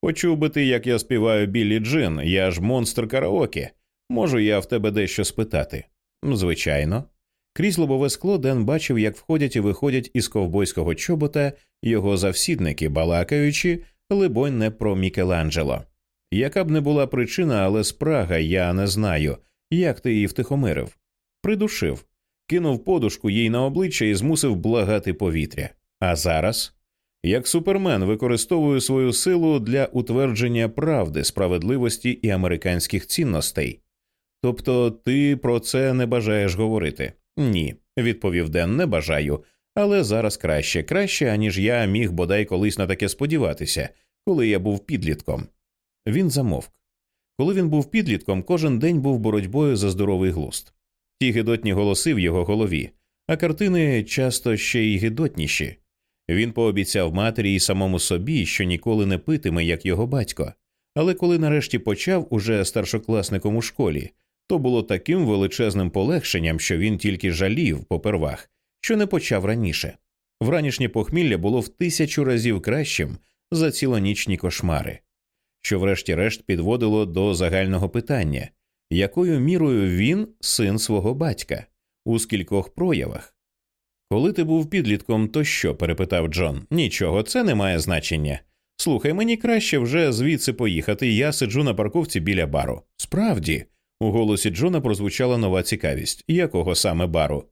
Почув би ти, як я співаю Біллі Джин, я ж монстр караоке. Можу я в тебе дещо спитати? Звичайно. Крізь лобове скло Ден бачив, як входять і виходять із ковбойського чобота його завсідники, балакаючи, либонь, не про Мікеланджело. Яка б не була причина, але спрага, я не знаю, як ти її втихомирив. Придушив кинув подушку їй на обличчя і змусив благати повітря. А зараз, як супермен, використовую свою силу для утвердження правди, справедливості і американських цінностей. Тобто ти про це не бажаєш говорити? Ні, відповів Ден, не бажаю. Але зараз краще, краще, аніж я міг бодай колись на таке сподіватися, коли я був підлітком. Він замовк. Коли він був підлітком, кожен день був боротьбою за здоровий глуст ті гидотні голоси в його голові, а картини часто ще й гидотніші. Він пообіцяв матері і самому собі, що ніколи не питиме, як його батько. Але коли нарешті почав уже старшокласником у школі, то було таким величезним полегшенням, що він тільки жалів попервах, що не почав раніше. Вранішнє похмілля було в тисячу разів кращим за цілонічні кошмари, що, врешті-решт, підводило до загального питання якою мірою він син свого батька у скількох проявах. Коли ти був підлітком, то що? перепитав Джон. Нічого, це не має значення. Слухай, мені краще вже звідси поїхати, я сиджу на парковці біля бару. Справді, у голосі Джона прозвучала нова цікавість. Якого саме бару?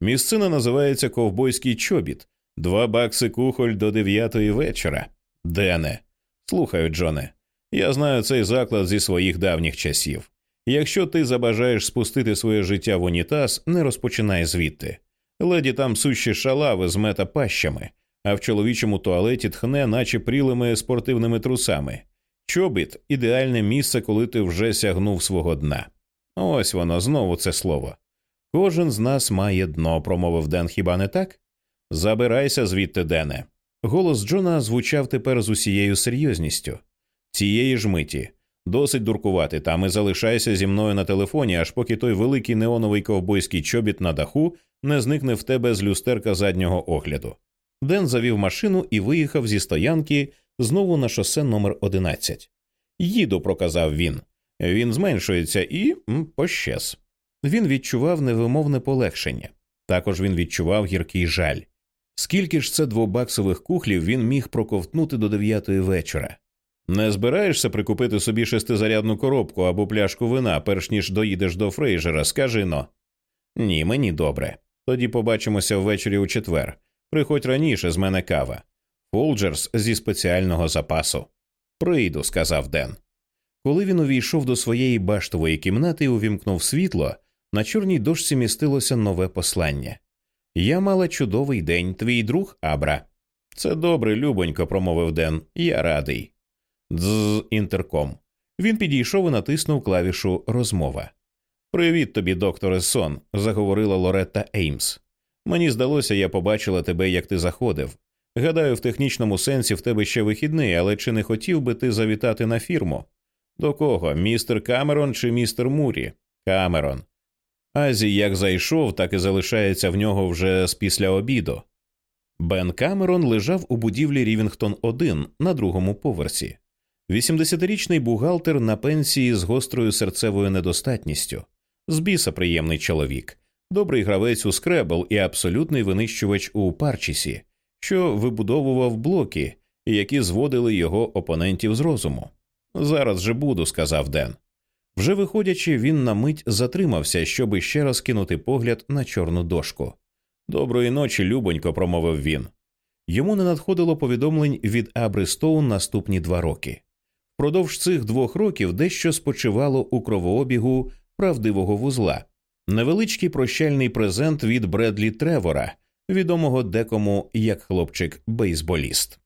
Місцина називається Ковбойський чобіт, два бакси кухоль до дев'ятої вечора. Дене. Слухаю, Джоне. Я знаю цей заклад зі своїх давніх часів. Якщо ти забажаєш спустити своє життя в унітаз, не розпочинай звідти. Леді там сущі шалави з метапащами, а в чоловічому туалеті тхне, наче прілими спортивними трусами. Чобіт ідеальне місце, коли ти вже сягнув свого дна. Ось воно знову це слово. Кожен з нас має дно, промовив Ден, хіба не так? Забирайся звідти, Дене. Голос Джона звучав тепер з усією серйозністю. Цієї ж миті Досить дуркувати там і залишайся зі мною на телефоні, аж поки той великий неоновий ковбойський чобіт на даху не зникне в тебе з люстерка заднього огляду. Ден завів машину і виїхав зі стоянки знову на шосе номер 11 Їду, проказав він. Він зменшується і пощез. Він відчував невимовне полегшення. Також він відчував гіркий жаль. Скільки ж це двобаксових кухлів він міг проковтнути до дев'ятої вечора? Не збираєшся прикупити собі шестизарядну коробку або пляшку вина, перш ніж доїдеш до Фрейжера, скажи но. Ні, мені добре. Тоді побачимося ввечері у четвер. Приходь раніше з мене кава. Фолджерс зі спеціального запасу. Прийду, сказав Ден. Коли він увійшов до своєї баштової кімнати і увімкнув світло, на чорній дошці містилося нове послання. Я мала чудовий день, твій друг Абра. Це добре, любонько, промовив Ден. Я радий. Дз інтерком. Він підійшов і натиснув клавішу розмова. Привіт тобі, докторе Сон, заговорила Лоретта Еймс. Мені здалося, я побачила тебе, як ти заходив. Гадаю, в технічному сенсі в тебе ще вихідний, але чи не хотів би ти завітати на фірму? До кого? Містер Камерон чи містер Мурі? Камерон. Аззі як зайшов, так і залишається в нього вже з після обіду. Бен Камерон лежав у будівлі Рівінгтон 1 на другому поверсі. 80-річний бухгалтер на пенсії з гострою серцевою недостатністю, з біса приємний чоловік, добрий гравець у скребл і абсолютний винищувач у парчісі, що вибудовував блоки, які зводили його опонентів з розуму. Зараз же буду, сказав Ден. Вже виходячи, він на мить затримався, щоб ще раз кинути погляд на чорну дошку. Доброї ночі, любонько, промовив він. Йому не надходило повідомлень від Абри Стоун наступні два роки. Впродовж цих двох років дещо спочивало у кровообігу правдивого вузла, невеличкий прощальний презент від Бредлі Тревора, відомого декому як хлопчик бейсболіст.